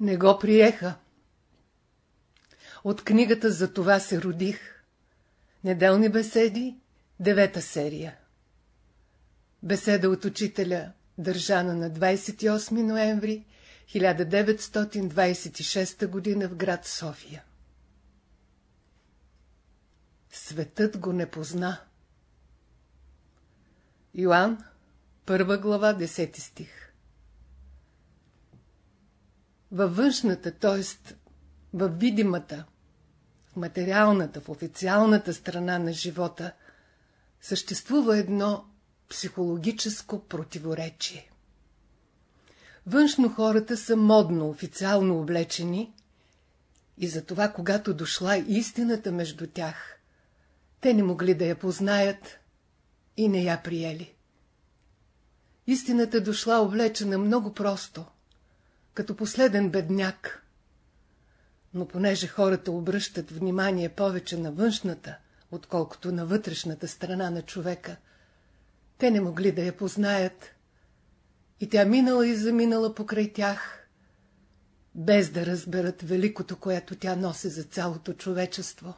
Не го приеха. От книгата за това се родих. Неделни беседи, девета серия. Беседа от учителя, държана на 28 ноември 1926 г. в град София. Светът го не позна. Йоан, първа глава, 10 стих. Във външната, т.е. във видимата, в материалната, в официалната страна на живота, съществува едно психологическо противоречие. Външно хората са модно, официално облечени и затова, когато дошла истината между тях, те не могли да я познаят и не я приели. Истината дошла облечена много просто, като последен бедняк. Но понеже хората обръщат внимание повече на външната, отколкото на вътрешната страна на човека, те не могли да я познаят. И тя минала и заминала покрай тях, без да разберат великото, което тя носи за цялото човечество.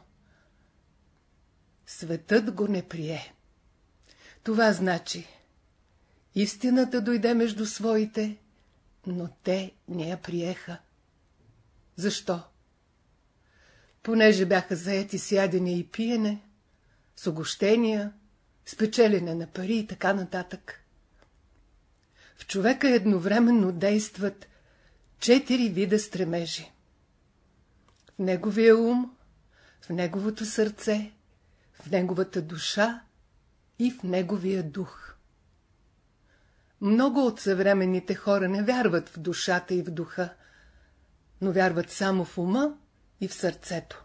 Светът го не прие. Това значи, истината дойде между своите, но те не я приеха. Защо? Понеже бяха заети с ядене и пиене, с огощения, с печелене на пари и така нататък. В човека едновременно действат четири вида стремежи. В неговия ум, в неговото сърце, в неговата душа и в неговия дух. Много от съвременните хора не вярват в душата и в духа, но вярват само в ума и в сърцето.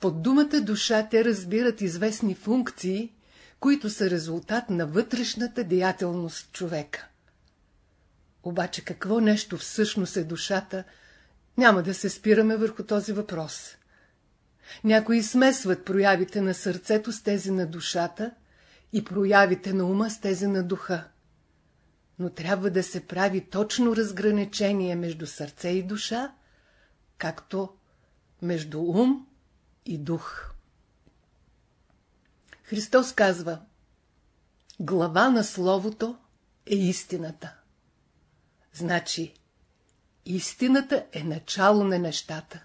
Под думата душа те разбират известни функции, които са резултат на вътрешната деятелност човека. Обаче какво нещо всъщност е душата, няма да се спираме върху този въпрос. Някои смесват проявите на сърцето с тези на душата и проявите на ума с тези на духа. Но трябва да се прави точно разграничение между сърце и душа, както между ум и дух. Христос казва Глава на Словото е истината. Значи, истината е начало на нещата.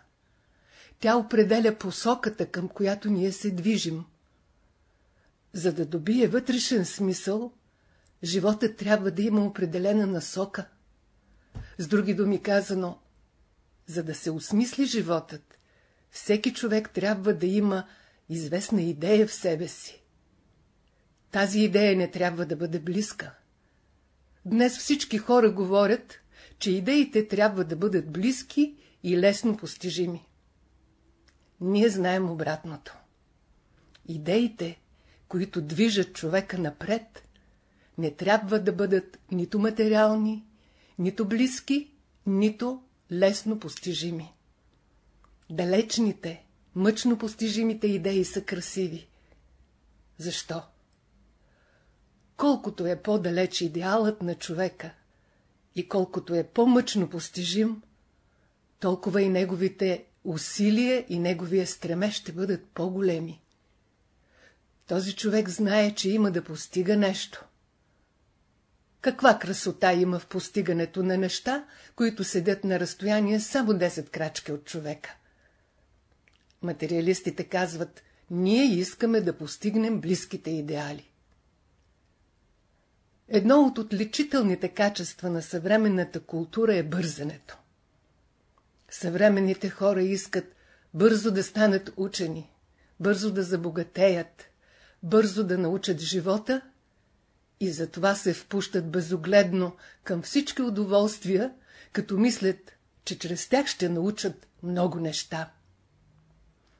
Тя определя посоката, към която ние се движим. За да добие вътрешен смисъл, животът трябва да има определена насока. С други думи казано, за да се осмисли животът, всеки човек трябва да има известна идея в себе си. Тази идея не трябва да бъде близка. Днес всички хора говорят, че идеите трябва да бъдат близки и лесно постижими. Ние знаем обратното. Идеите, които движат човека напред, не трябва да бъдат нито материални, нито близки, нито лесно постижими. Далечните, мъчно постижимите идеи са красиви. Защо? Колкото е по-далеч идеалът на човека и колкото е по-мъчно постижим, толкова и неговите усилия и неговия стремеж ще бъдат по-големи. Този човек знае, че има да постига нещо. Каква красота има в постигането на неща, които седят на разстояние само 10 крачки от човека? Материалистите казват, ние искаме да постигнем близките идеали. Едно от отличителните качества на съвременната култура е бързането. Съвременните хора искат бързо да станат учени, бързо да забогатеят, бързо да научат живота и затова се впущат безогледно към всички удоволствия, като мислят, че чрез тях ще научат много неща.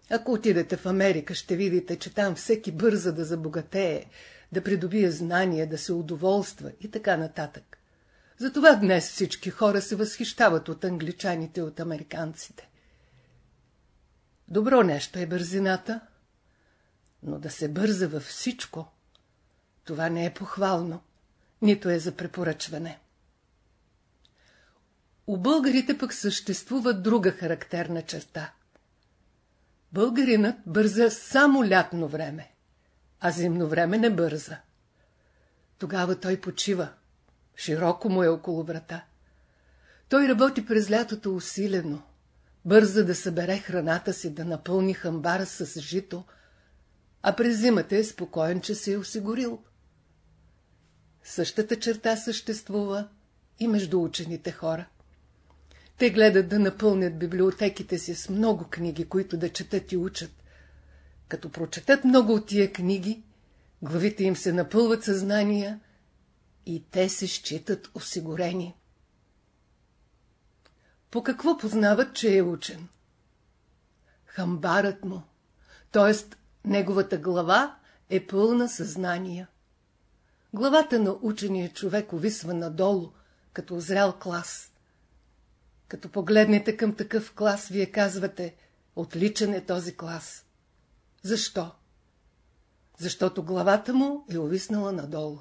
Ако отидете в Америка, ще видите, че там всеки бърза да забогатее, да придобие знания, да се удоволства и така нататък. Затова днес всички хора се възхищават от англичаните и от американците. Добро нещо е бързината, но да се бърза във всичко, това не е похвално, нито е за препоръчване. У българите пък съществува друга характерна черта. Българинът бърза само лятно време, а зимно време не бърза. Тогава той почива. Широко му е около врата. Той работи през лятото усилено. Бърза да събере храната си, да напълни хамбара с жито, а през зимата е спокоен, че се е осигурил. Същата черта съществува и между учените хора. Те гледат да напълнят библиотеките си с много книги, които да четат и учат. Като прочетат много от тия книги, главите им се напълват съзнания и те се считат осигурени. По какво познават, че е учен? Хамбарът му, т.е. неговата глава е пълна съзнания. Главата на учения човек увисва надолу, като озрял клас. Като погледнете към такъв клас, вие казвате, отличен е този клас. Защо? Защото главата му е увиснала надолу.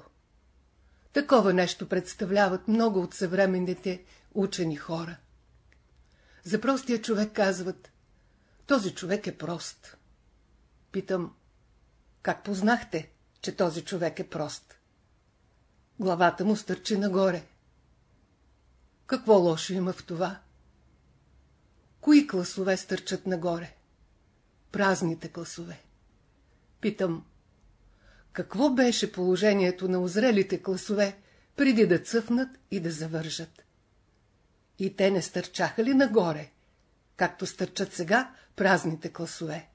Такова нещо представляват много от съвременните учени хора. За простия човек казват, този човек е прост. Питам, как познахте, че този човек е прост? Главата му стърчи нагоре. Какво лошо има в това? Кои класове стърчат нагоре? Празните класове. Питам, какво беше положението на озрелите класове, преди да цъфнат и да завържат? И те не стърчаха ли нагоре, както стърчат сега празните класове?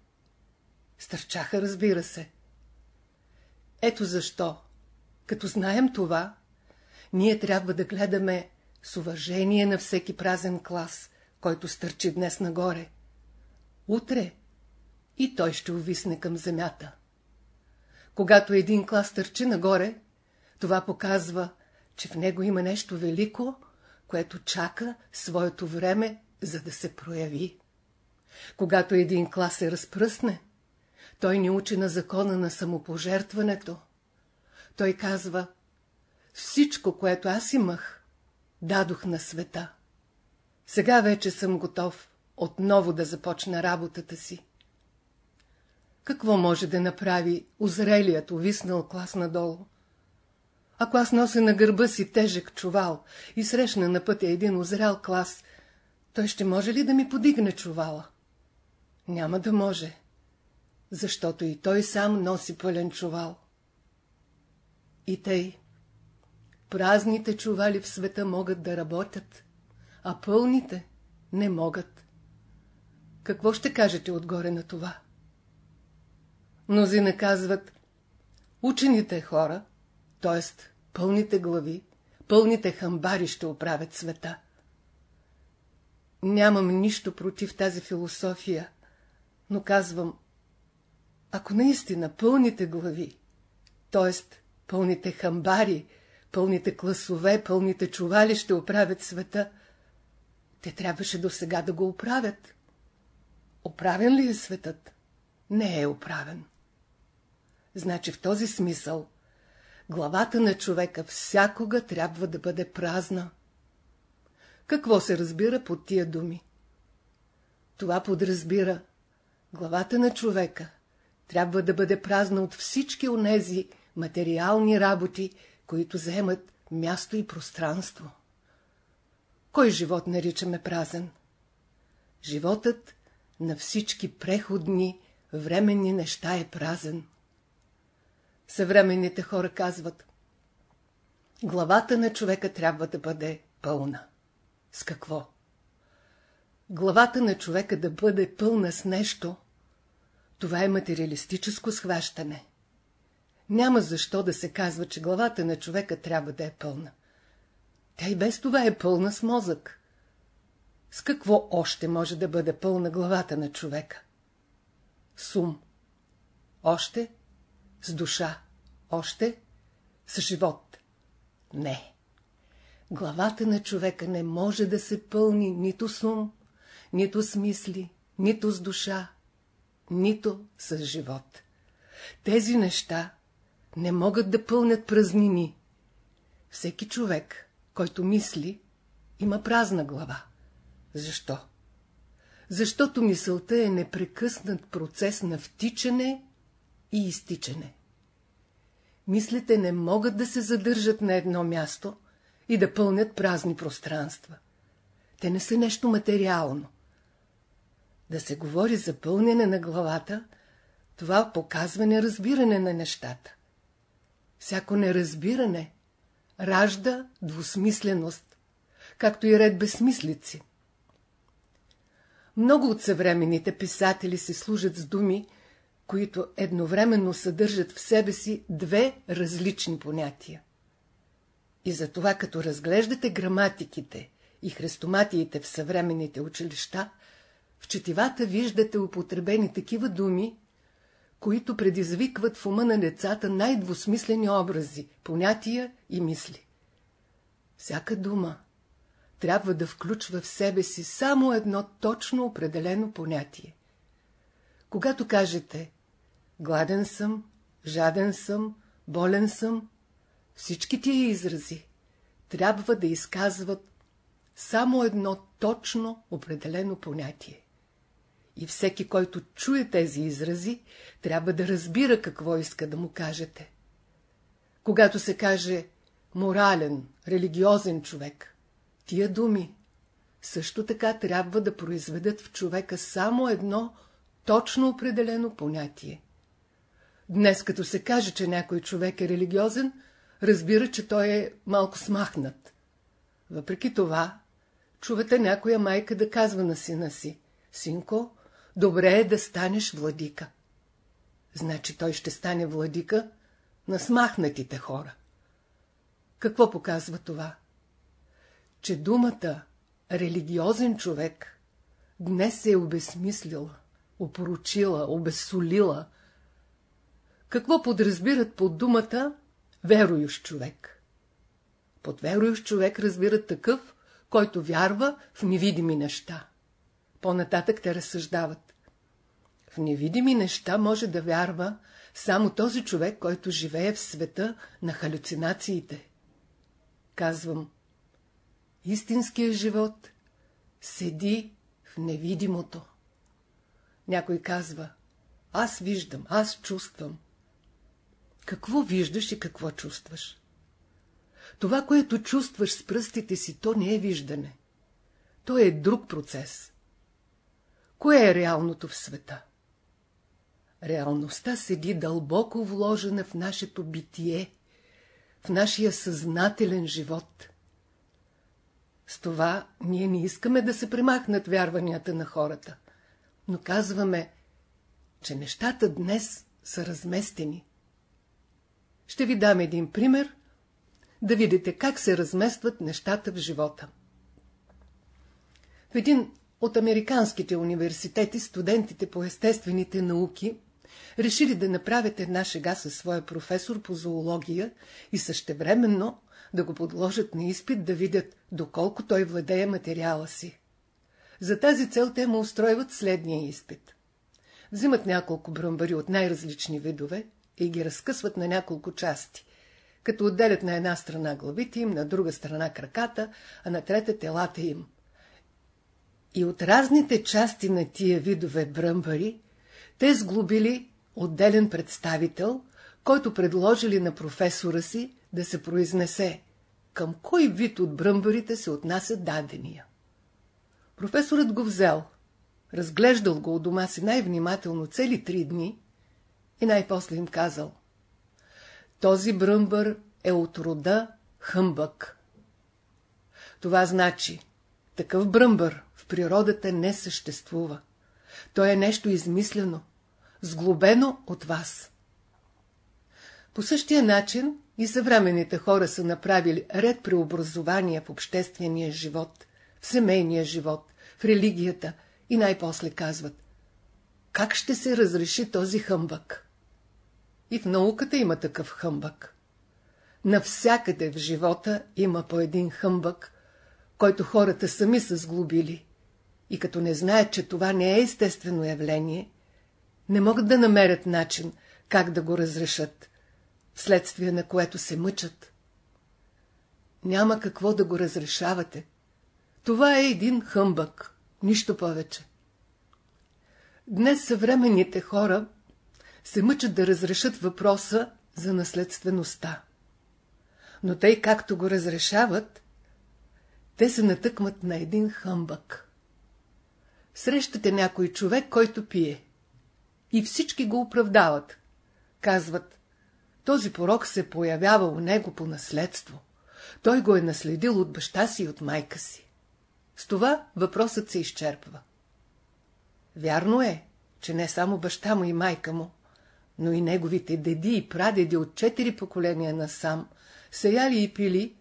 Стърчаха, разбира се. Ето защо, като знаем това, ние трябва да гледаме с уважение на всеки празен клас, който стърчи днес нагоре. Утре и той ще увисне към земята. Когато един клас търчи нагоре, това показва, че в него има нещо велико, което чака своето време, за да се прояви. Когато един клас се разпръсне, той ни учи на закона на самопожертването. Той казва, всичко, което аз имах, дадох на света. Сега вече съм готов отново да започна работата си. Какво може да направи озрелият, увиснал клас надолу? Ако аз нося на гърба си тежък чувал и срещна на пътя един озрял клас, той ще може ли да ми подигне чувала? Няма да може, защото и той сам носи пълен чувал. И тъй, празните чували в света могат да работят, а пълните не могат. Какво ще кажете отгоре на това? Мнозина казват, учените хора, т.е. пълните глави, пълните хамбари ще оправят света. Нямам нищо против тази философия, но казвам, ако наистина пълните глави, т.е. пълните хамбари, пълните класове, пълните чували ще оправят света, те трябваше до сега да го оправят. Оправен ли е светът? Не е оправен. Значи в този смисъл главата на човека всякога трябва да бъде празна. Какво се разбира под тия думи? Това подразбира главата на човека трябва да бъде празна от всички онези материални работи, които заемат място и пространство. Кой живот наричаме празен? Животът на всички преходни, временни неща е празен. Съвременните хора казват Главата на човека трябва да бъде пълна. С какво? Главата на човека да бъде пълна с нещо, това е материалистическо схващане. Няма защо да се казва, че главата на човека трябва да е пълна. Тя и без това е пълна с мозък. С какво още може да бъде пълна главата на човека? С ум. Още с душа, още с живот. Не. Главата на човека не може да се пълни нито с ум, нито с мисли, нито с душа, нито с живот. Тези неща не могат да пълнят празнини. Всеки човек, който мисли, има празна глава. Защо? Защото мисълта е непрекъснат процес на втичане и изтичане. Мислите не могат да се задържат на едно място и да пълнят празни пространства. Те не са нещо материално. Да се говори за пълнене на главата, това показва неразбиране на нещата. Всяко неразбиране ражда двусмисленост, както и ред безсмислици. Много от съвременните писатели се служат с думи, които едновременно съдържат в себе си две различни понятия. И затова, като разглеждате граматиките и хрестоматиите в съвременните училища, в четивата виждате употребени такива думи, които предизвикват в ума на децата най-двусмислени образи, понятия и мисли. Всяка дума трябва да включва в себе си само едно точно определено понятие. Когато кажете гладен съм, жаден съм, болен съм, всички тия изрази трябва да изказват само едно точно определено понятие. И всеки, който чуе тези изрази, трябва да разбира какво иска да му кажете. Когато се каже морален, религиозен човек, тия думи също така трябва да произведат в човека само едно точно определено понятие. Днес, като се каже, че някой човек е религиозен, разбира, че той е малко смахнат. Въпреки това, чувате някоя майка да казва на сина си, «Синко, добре е да станеш владика». Значи той ще стане владика на смахнатите хора. Какво показва това? Че думата религиозен човек днес се е обесмислила, опоручила, обесолила. Какво подразбират под думата верующ човек? Под верующ човек разбират такъв, който вярва в невидими неща. По-нататък те разсъждават. В невидими неща може да вярва само този човек, който живее в света на халюцинациите. Казвам, истинският живот седи в невидимото. Някой казва, аз виждам, аз чувствам. Какво виждаш и какво чувстваш? Това, което чувстваш с пръстите си, то не е виждане. То е друг процес. Кое е реалното в света? Реалността седи дълбоко вложена в нашето битие, в нашия съзнателен живот. С това ние не искаме да се премахнат вярванията на хората, но казваме, че нещата днес са разместени. Ще ви дам един пример, да видите как се разместват нещата в живота. В един от американските университети студентите по естествените науки решили да направят една шега със своя професор по зоология и същевременно да го подложат на изпит да видят доколко той владее материала си. За тази цел те му устройват следния изпит. Взимат няколко бръмбари от най-различни видове и ги разкъсват на няколко части, като отделят на една страна главите им, на друга страна краката, а на трета телата им. И от разните части на тия видове бръмбари, те сглобили отделен представител, който предложили на професора си да се произнесе към кой вид от бръмбарите се отнася дадения. Професорът го взел, разглеждал го от дома си най-внимателно цели три дни и най-после им казал този бръмбър е от рода хъмбък. Това значи, такъв бръмбър природата не съществува. Той е нещо измислено, сглобено от вас. По същия начин и съвременните хора са направили ред преобразования в обществения живот, в семейния живот, в религията и най-после казват как ще се разреши този хъмбък? И в науката има такъв хъмбък. Навсякъде в живота има по един хъмбък, който хората сами са сглобили. И като не знаят, че това не е естествено явление, не могат да намерят начин как да го разрешат, вследствие на което се мъчат. Няма какво да го разрешавате, Това е един хъмбък, нищо повече. Днес съвременните хора се мъчат да разрешат въпроса за наследствеността. Но тъй както го разрешават, те се натъкват на един хъмбък. Срещате някой човек, който пие. И всички го оправдават. Казват, този порок се появява у него по наследство. Той го е наследил от баща си и от майка си. С това въпросът се изчерпва. Вярно е, че не само баща му и майка му, но и неговите деди и прадеди от четири поколения насам са яли и пили,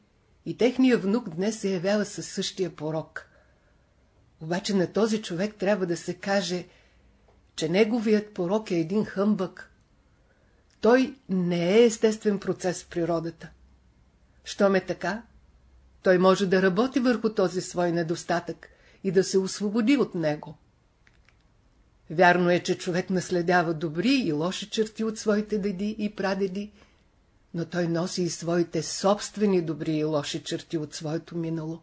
и техния внук днес се явява със същия порок. Обаче на този човек трябва да се каже, че неговият порок е един хъмбък. Той не е естествен процес в природата. Щом е така, той може да работи върху този свой недостатък и да се освободи от него. Вярно е, че човек наследява добри и лоши черти от своите деди и прадеди, но той носи и своите собствени добри и лоши черти от своето минало.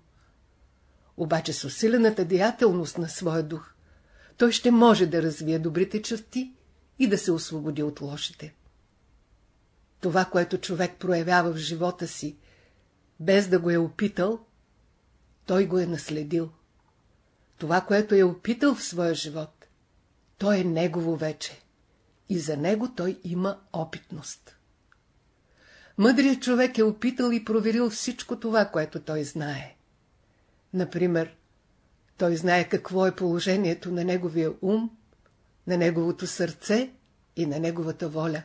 Обаче с усилената деятелност на своя дух, той ще може да развие добрите черти и да се освободи от лошите. Това, което човек проявява в живота си, без да го е опитал, той го е наследил. Това, което е опитал в своя живот, то е негово вече. И за него той има опитност. Мъдрият човек е опитал и проверил всичко това, което той знае. Например, той знае какво е положението на неговия ум, на неговото сърце и на неговата воля.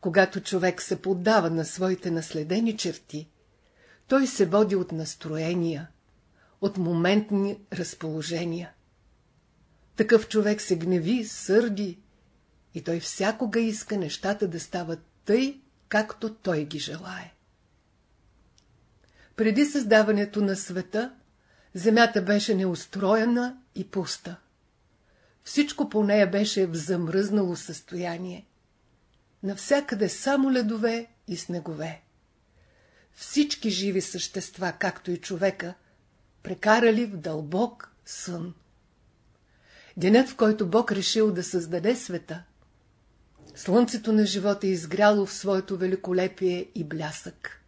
Когато човек се поддава на своите наследени черти, той се води от настроения, от моментни разположения. Такъв човек се гневи, сърди и той всякога иска нещата да стават тъй, както той ги желае. Преди създаването на света, земята беше неустроена и пуста. Всичко по нея беше в замръзнало състояние. Навсякъде само ледове и снегове. Всички живи същества, както и човека, прекарали в дълбок сън. Денят, в който Бог решил да създаде света, слънцето на живота е изгряло в своето великолепие и блясък.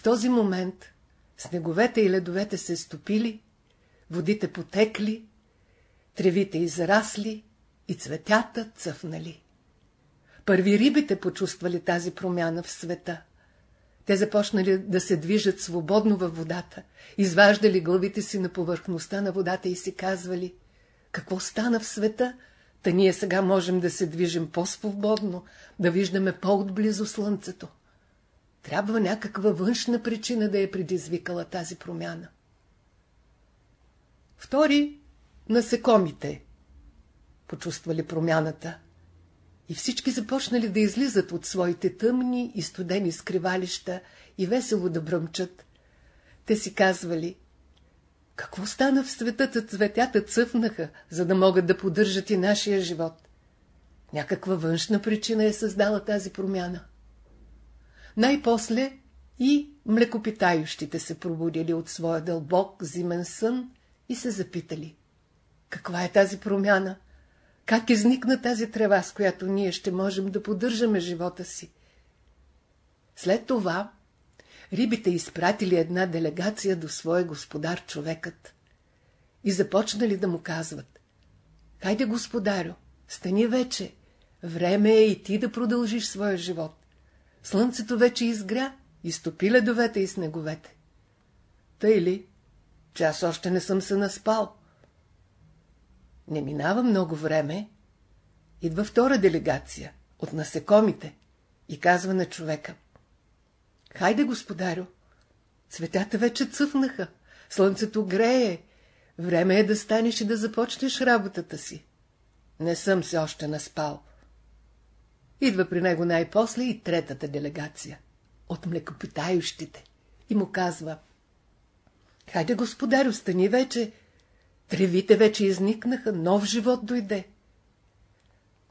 В този момент снеговете и ледовете се стопили, водите потекли, тревите израсли и цветята цъфнали. Първи рибите почувствали тази промяна в света. Те започнали да се движат свободно във водата, изваждали главите си на повърхността на водата и си казвали какво стана в света, та ние сега можем да се движим по-свободно, да виждаме по-отблизо слънцето. Трябва някаква външна причина да е предизвикала тази промяна. Втори – насекомите. Почувствали промяната. И всички започнали да излизат от своите тъмни и студени скривалища и весело да бръмчат. Те си казвали – какво стана в светата? Цветята цъфнаха, за да могат да поддържат и нашия живот. Някаква външна причина е създала тази промяна. Най-после и млекопитающите се пробудили от своя дълбок зимен сън и се запитали. Каква е тази промяна? Как изникна тази трева, с която ние ще можем да поддържаме живота си? След това рибите изпратили една делегация до своя господар човекът и започнали да му казват. Хайде, господарю, стани вече, време е и ти да продължиш своя живот. Слънцето вече изгря, изтопи ледовете и снеговете. Тъй ли, че аз още не съм се наспал? Не минава много време, идва втора делегация от насекомите и казва на човека – Хайде, господарю, цветята вече цъфнаха, слънцето грее, време е да станеш и да започнеш работата си. Не съм се още наспал. Идва при него най-после и третата делегация, от млекопитающите, и му казва Хайде, господарю, стани вече, тревите вече изникнаха, нов живот дойде.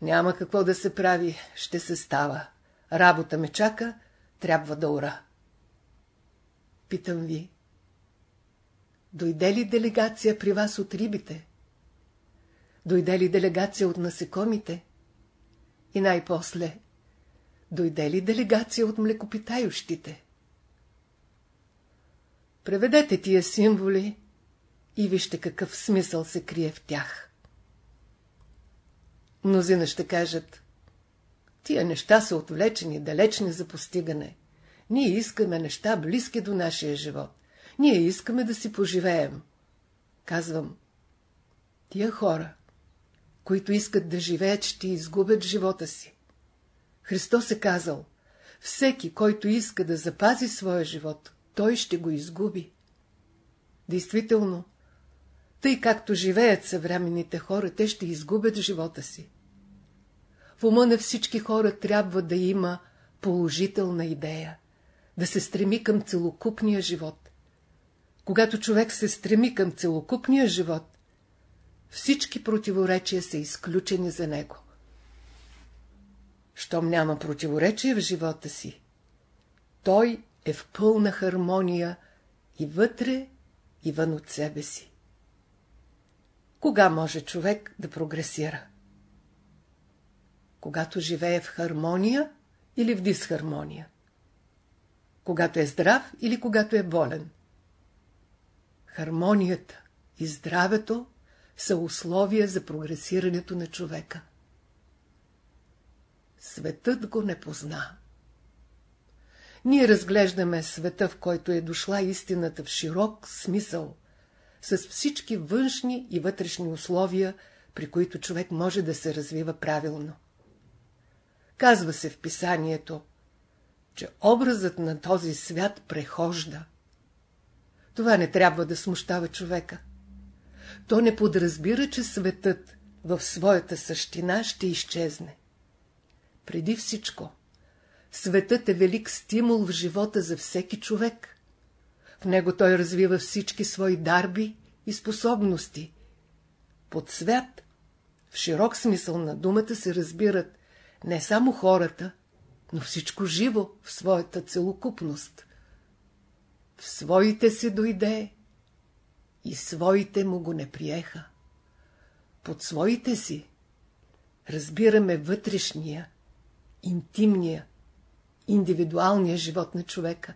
Няма какво да се прави, ще се става. Работа ме чака, трябва да ура. Питам ви, дойде ли делегация при вас от рибите? Дойде ли делегация от насекомите? И най-после, дойде ли делегация от млекопитающите? Преведете тия символи и вижте какъв смисъл се крие в тях. Мнозина ще кажат, тия неща са отвлечени, далечни за постигане. Ние искаме неща близки до нашия живот. Ние искаме да си поживеем. Казвам, тия хора, които искат да живеят, ще изгубят живота си. Христос е казал, всеки, който иска да запази своя живот, той ще го изгуби. Действително, тъй както живеят съвременните хора, те ще изгубят живота си. В ума на всички хора трябва да има положителна идея, да се стреми към целокупния живот. Когато човек се стреми към целокупния живот, всички противоречия са изключени за него. Щом няма противоречия в живота си, той е в пълна хармония и вътре, и вън от себе си. Кога може човек да прогресира? Когато живее в хармония или в дисхармония? Когато е здрав или когато е болен? Хармонията и здравето са условия за прогресирането на човека. Светът го не позна. Ние разглеждаме света, в който е дошла истината в широк смисъл, с всички външни и вътрешни условия, при които човек може да се развива правилно. Казва се в писанието, че образът на този свят прехожда. Това не трябва да смущава човека. То не подразбира, че светът в своята същина ще изчезне. Преди всичко, Светът е велик стимул в живота за всеки човек. В него той развива всички свои дарби и способности. Под свят, в широк смисъл на думата се разбират не само хората, но всичко живо в своята целокупност. В своите си дойде и своите му го не приеха. Под своите си разбираме вътрешния, интимния, индивидуалния живот на човека.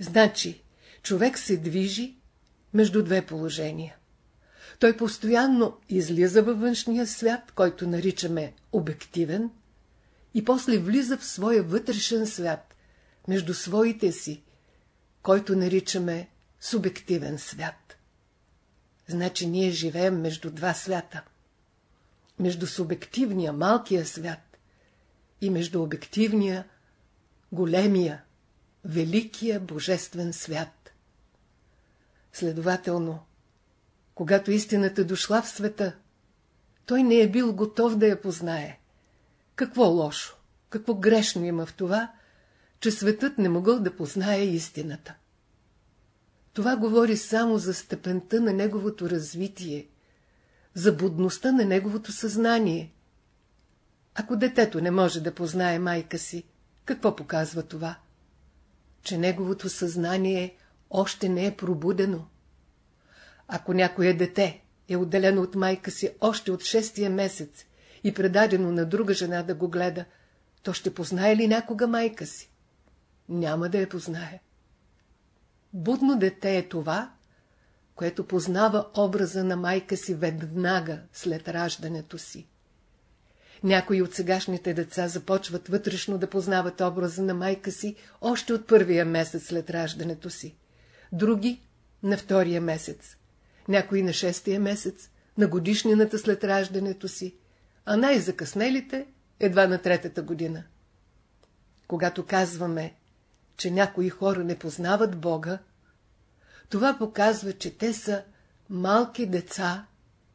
Значи, човек се движи между две положения. Той постоянно излиза във външния свят, който наричаме обективен, и после влиза в своя вътрешен свят, между своите си, който наричаме субективен свят. Значи ние живеем между два свята. Между субективния, малкия свят и между обективния, големия, великия божествен свят. Следователно, когато истината дошла в света, той не е бил готов да я познае. Какво лошо, какво грешно има в това, че светът не могъл да познае истината. Това говори само за степента на неговото развитие, за будността на неговото съзнание. Ако детето не може да познае майка си, какво показва това? Че неговото съзнание още не е пробудено. Ако някое дете е отделено от майка си още от шестия месец и предадено на друга жена да го гледа, то ще познае ли някога майка си? Няма да я познае. Будно дете е това, което познава образа на майка си веднага след раждането си. Някои от сегашните деца започват вътрешно да познават образа на майка си още от първия месец след раждането си. Други – на втория месец. Някои на шестия месец, на годишнината след раждането си, а най-закъснелите – едва на третата година. Когато казваме, че някои хора не познават Бога, това показва, че те са малки деца,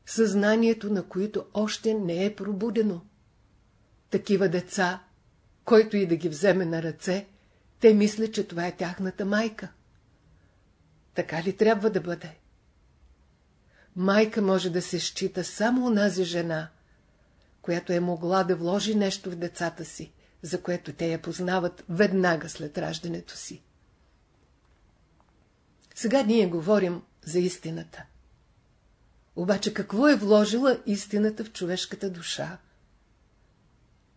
съзнанието на които още не е пробудено. Такива деца, който и да ги вземе на ръце, те мислят, че това е тяхната майка. Така ли трябва да бъде? Майка може да се счита само онази жена, която е могла да вложи нещо в децата си, за което те я познават веднага след раждането си. Сега ние говорим за истината. Обаче какво е вложила истината в човешката душа?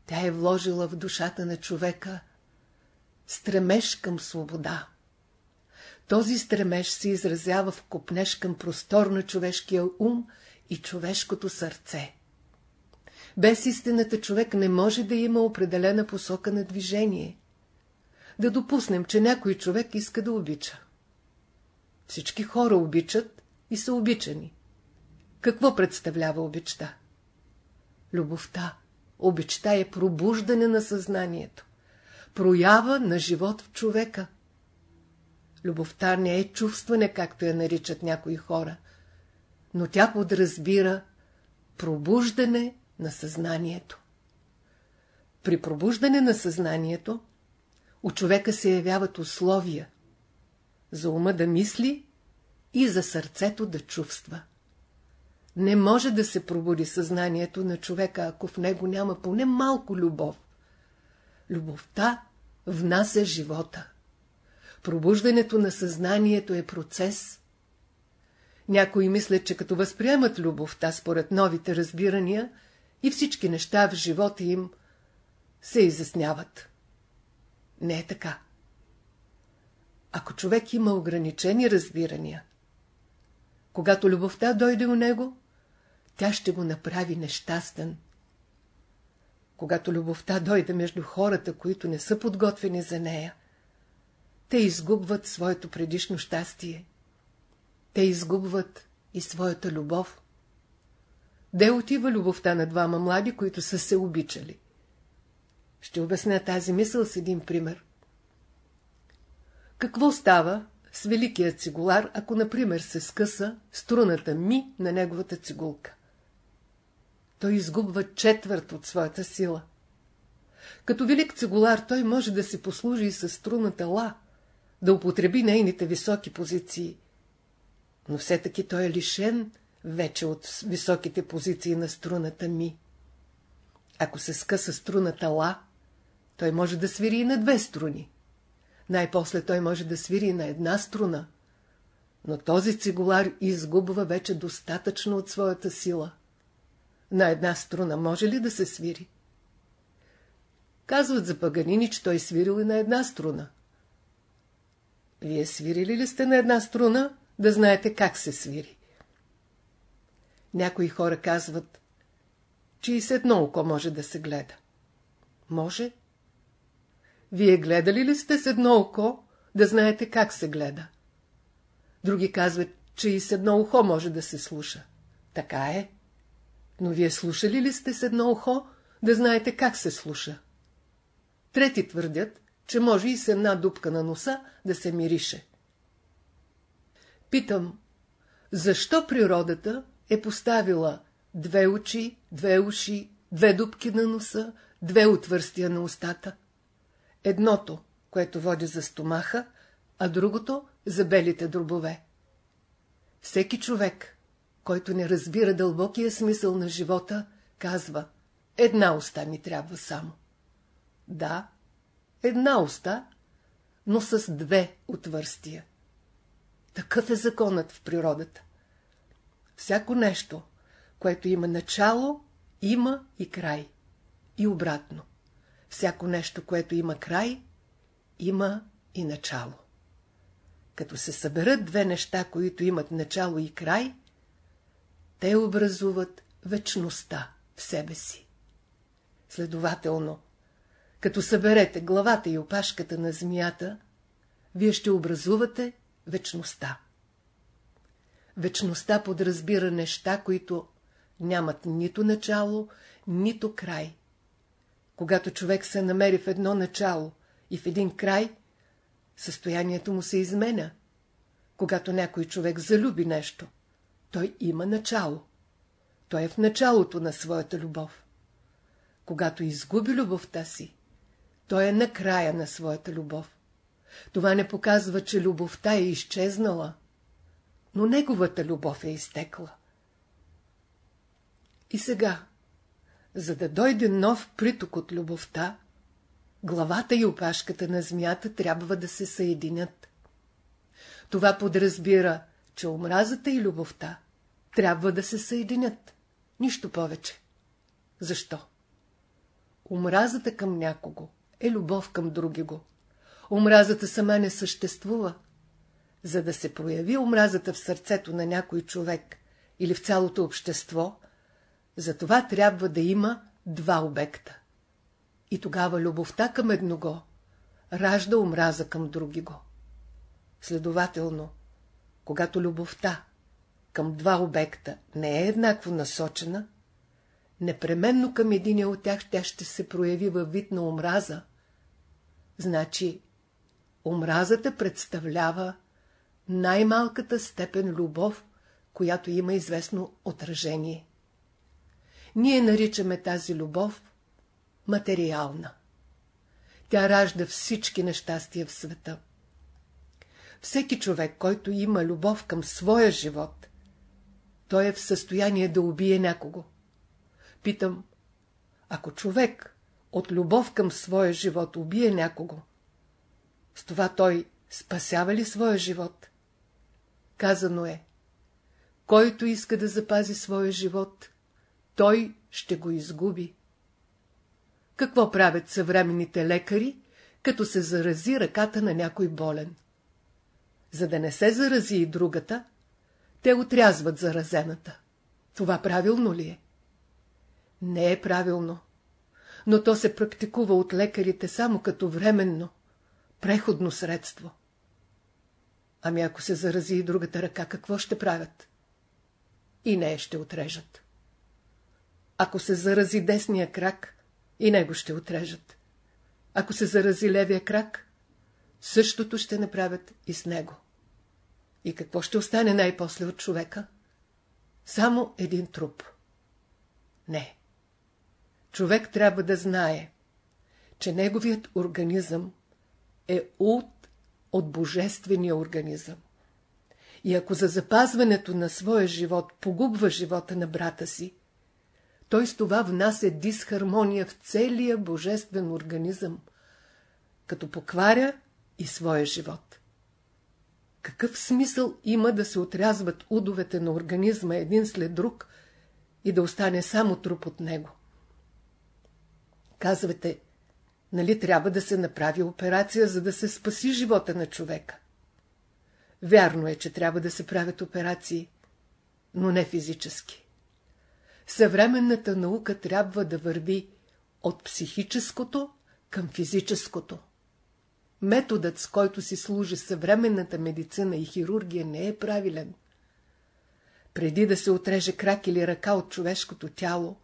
Тя е вложила в душата на човека стремеж към свобода. Този стремеж се изразява в копнеж към простор на човешкия ум и човешкото сърце. Без истината човек не може да има определена посока на движение. Да допуснем, че някой човек иска да обича. Всички хора обичат и са обичани. Какво представлява обичта? Любовта. Обичта е пробуждане на съзнанието. Проява на живот в човека. Любовта не е чувстване, както я наричат някои хора, но тя подразбира пробуждане на съзнанието. При пробуждане на съзнанието у човека се явяват условия за ума да мисли и за сърцето да чувства. Не може да се пробуди съзнанието на човека, ако в него няма поне малко любов. Любовта внася живота. Пробуждането на съзнанието е процес. Някои мислят, че като възприемат любовта според новите разбирания и всички неща в живота им се изясняват. Не е така. Ако човек има ограничени разбирания, когато любовта дойде у него, тя ще го направи нещастен. Когато любовта дойде между хората, които не са подготвени за нея, те изгубват своето предишно щастие. Те изгубват и своята любов. Де отива любовта на двама млади, които са се обичали? Ще обясня тази мисъл с един пример. Какво става с великият цигулар, ако, например, се скъса струната ми на неговата цигулка? Той изгубва четвърт от своята сила. Като велик цигулар той може да се послужи и с струната ла, да употреби нейните високи позиции. Но все таки той е лишен вече от високите позиции на струната ми. Ако се скъса струната ла, той може да свири и на две струни. Най-после той може да свири и на една струна. Но този цигулар изгубва вече достатъчно от своята сила. На една струна може ли да се свири? Казват за Паганини, че той свирил и на една струна. Вие свирили ли сте на една струна, да знаете как се свири? Някои хора казват, че и с едно око може да се гледа. Може. Вие гледали ли сте с едно око, да знаете как се гледа? Други казват, че и с едно ухо може да се слуша. Така е. Но вие слушали ли сте с едно ухо, да знаете как се слуша? Трети твърдят, че може и с една дупка на носа да се мирише. Питам, защо природата е поставила две очи, две уши, две дупки на носа, две отвърстия на устата? Едното, което води за стомаха, а другото за белите дробове. Всеки човек, който не разбира дълбокия смисъл на живота, казва, една уста ми трябва само. Да, една уста, но с две отвърстия. Такъв е законът в природата. Всяко нещо, което има начало, има и край. И обратно. Всяко нещо, което има край, има и начало. Като се съберат две неща, които имат начало и край, те образуват вечността в себе си. Следователно, като съберете главата и опашката на змията, вие ще образувате вечността. Вечността подразбира неща, които нямат нито начало, нито край. Когато човек се намери в едно начало и в един край, състоянието му се изменя. Когато някой човек залюби нещо, той има начало. Той е в началото на своята любов. Когато изгуби любовта си, той е на края на своята любов. Това не показва, че любовта е изчезнала, но неговата любов е изтекла. И сега, за да дойде нов приток от любовта, главата и опашката на змията трябва да се съединят. Това подразбира, че омразата и любовта трябва да се съединят. Нищо повече. Защо? Омразата към някого е любов към други го. Омразата сама не съществува. За да се прояви омразата в сърцето на някой човек или в цялото общество, за това трябва да има два обекта. И тогава любовта към едного ражда омраза към други го. Следователно, когато любовта към два обекта не е еднакво насочена, непременно към един от тях тя ще се прояви във вид на омраза. Значи, омразата представлява най-малката степен любов, която има известно отражение. Ние наричаме тази любов материална. Тя ражда всички нещастия в света. Всеки човек, който има любов към своя живот, той е в състояние да убие някого. Питам, ако човек от любов към своя живот убие някого, с това той спасява ли своя живот? Казано е, който иска да запази своя живот, той ще го изгуби. Какво правят съвременните лекари, като се зарази ръката на някой болен? За да не се зарази и другата, те отрязват заразената. Това правилно ли е? Не е правилно, но то се практикува от лекарите само като временно, преходно средство. Ами ако се зарази и другата ръка, какво ще правят? И нея ще отрежат. Ако се зарази десния крак, и него ще отрежат. Ако се зарази левия крак, същото ще направят и с него. И какво ще остане най-после от човека? Само един труп. Не. Човек трябва да знае, че неговият организъм е от, от божествения организъм. И ако за запазването на своя живот погубва живота на брата си, той с това внася дисхармония в целия божествен организъм, като покваря и своя живот. Какъв смисъл има да се отрязват удовете на организма един след друг и да остане само труп от него? Казвате, нали трябва да се направи операция, за да се спаси живота на човека? Вярно е, че трябва да се правят операции, но не физически. Съвременната наука трябва да върви от психическото към физическото. Методът, с който си служи съвременната медицина и хирургия, не е правилен. Преди да се отреже крак или ръка от човешкото тяло,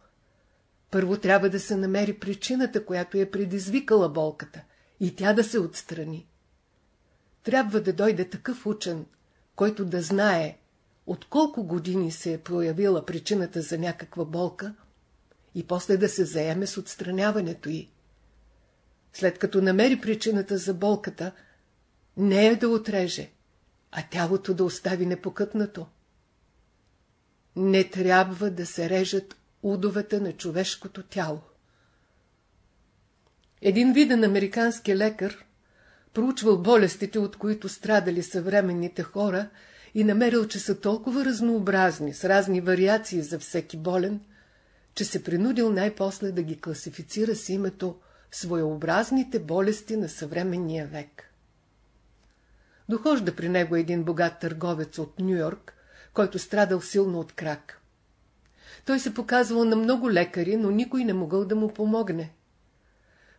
първо трябва да се намери причината, която е предизвикала болката, и тя да се отстрани. Трябва да дойде такъв учен, който да знае, от колко години се е проявила причината за някаква болка и после да се заеме с отстраняването й. След като намери причината за болката, не е да отреже, а тялото да остави непокътнато. Не трябва да се режат удовете на човешкото тяло. Един виден американски лекар проучвал болестите, от които страдали съвременните хора и намерил, че са толкова разнообразни, с разни вариации за всеки болен, че се принудил най-после да ги класифицира с името своеобразните болести на съвременния век. Дохожда при него един богат търговец от Нью-Йорк, който страдал силно от крак. Той се показвал на много лекари, но никой не могъл да му помогне.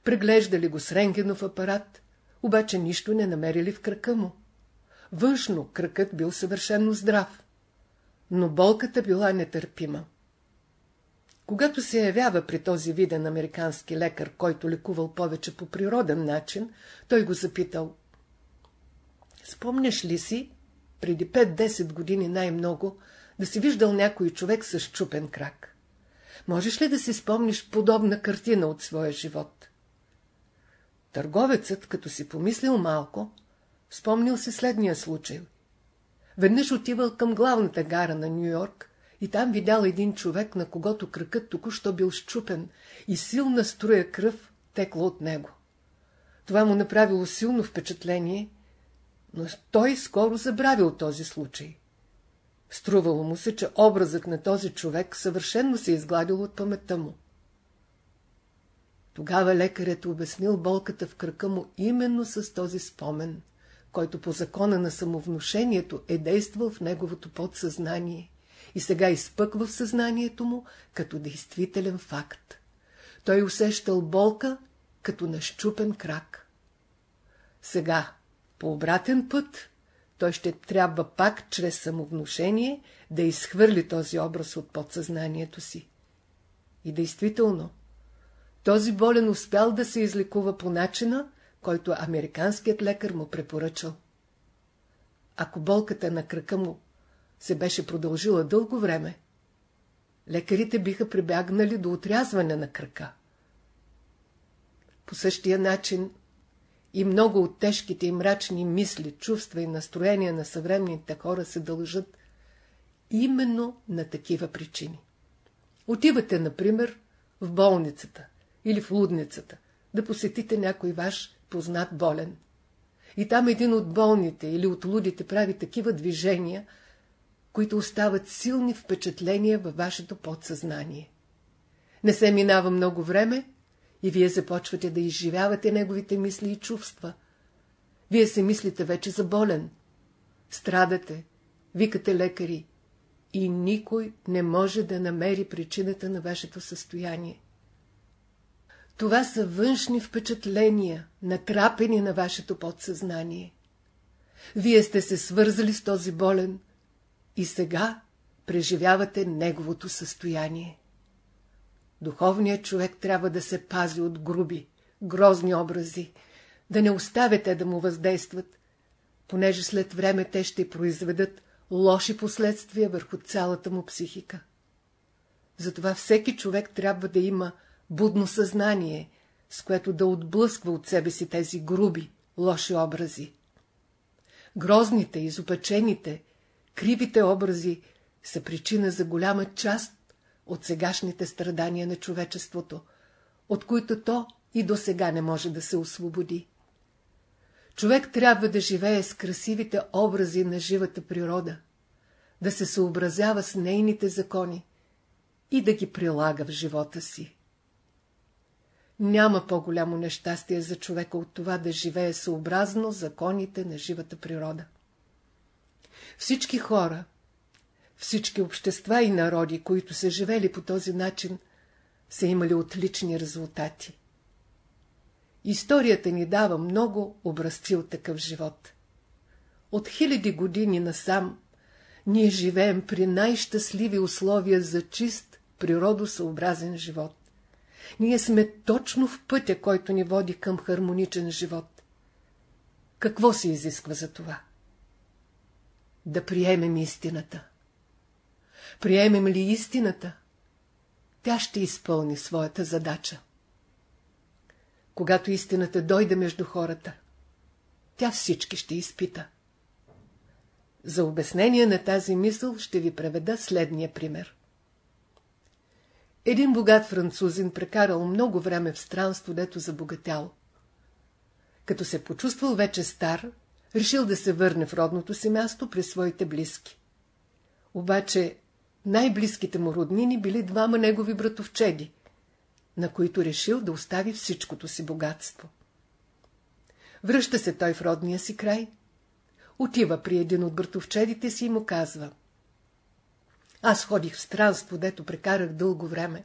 Преглеждали го с рентгенов апарат, обаче нищо не намерили в крака му. Външно кръкът бил съвършенно здрав, но болката била нетърпима. Когато се явява при този виден американски лекар, който лекувал повече по природен начин, той го запитал. Спомняш ли си, преди 5-10 години най-много, да си виждал някой човек с чупен крак? Можеш ли да си спомниш подобна картина от своя живот? Търговецът, като си помислил малко, спомнил се следния случай. Веднъж отивал към главната гара на Нью-Йорк и там видял един човек, на когото кръкът току-що бил щупен и силна струя кръв текла от него. Това му направило силно впечатление, но той скоро забравил този случай. Струвало му се, че образът на този човек съвършенно се е изгладил от паметта му. Тогава лекарят обяснил болката в кръка му именно с този спомен, който по закона на самовнушението е действал в неговото подсъзнание и сега изпъква в съзнанието му като действителен факт. Той усещал болка като на щупен крак. Сега, по обратен път, той ще трябва пак, чрез самовнушение, да изхвърли този образ от подсъзнанието си. И действително, този болен успял да се излекува по начина, който американският лекар му препоръчал. Ако болката на крака му се беше продължила дълго време, лекарите биха прибягнали до отрязване на крака. По същия начин и много от тежките и мрачни мисли, чувства и настроения на съвременните хора се дължат именно на такива причини. Отивате, например, в болницата или в лудницата да посетите някой ваш познат болен. И там един от болните или от лудите прави такива движения, които остават силни впечатления във вашето подсъзнание. Не се минава много време и вие започвате да изживявате неговите мисли и чувства. Вие се мислите вече за болен. Страдате, викате лекари и никой не може да намери причината на вашето състояние. Това са външни впечатления, натрапени на вашето подсъзнание. Вие сте се свързали с този болен и сега преживявате неговото състояние. Духовният човек трябва да се пази от груби, грозни образи, да не оставяте да му въздействат, понеже след време те ще произведат лоши последствия върху цялата му психика. Затова всеки човек трябва да има будно съзнание, с което да отблъсква от себе си тези груби, лоши образи. Грозните, изопачените, кривите образи са причина за голяма част от сегашните страдания на човечеството, от които то и до сега не може да се освободи. Човек трябва да живее с красивите образи на живата природа, да се съобразява с нейните закони и да ги прилага в живота си. Няма по-голямо нещастие за човека от това да живее съобразно законите на живата природа. Всички хора, всички общества и народи, които са живели по този начин, са имали отлични резултати. Историята ни дава много образци от такъв живот. От хиляди години насам ние живеем при най-щастливи условия за чист, природосъобразен живот. Ние сме точно в пътя, който ни води към хармоничен живот. Какво се изисква за това? Да приемем истината. Приемем ли истината, тя ще изпълни своята задача. Когато истината дойде между хората, тя всички ще изпита. За обяснение на тази мисъл ще ви преведа следния пример. Един богат французин прекарал много време в странство, дето забогатял. Като се почувствал вече стар, решил да се върне в родното си място при своите близки. Обаче най-близките му роднини били двама негови братовчеди, на които решил да остави всичкото си богатство. Връща се той в родния си край, отива при един от братовчедите си и му казва Аз ходих в странство, дето прекарах дълго време.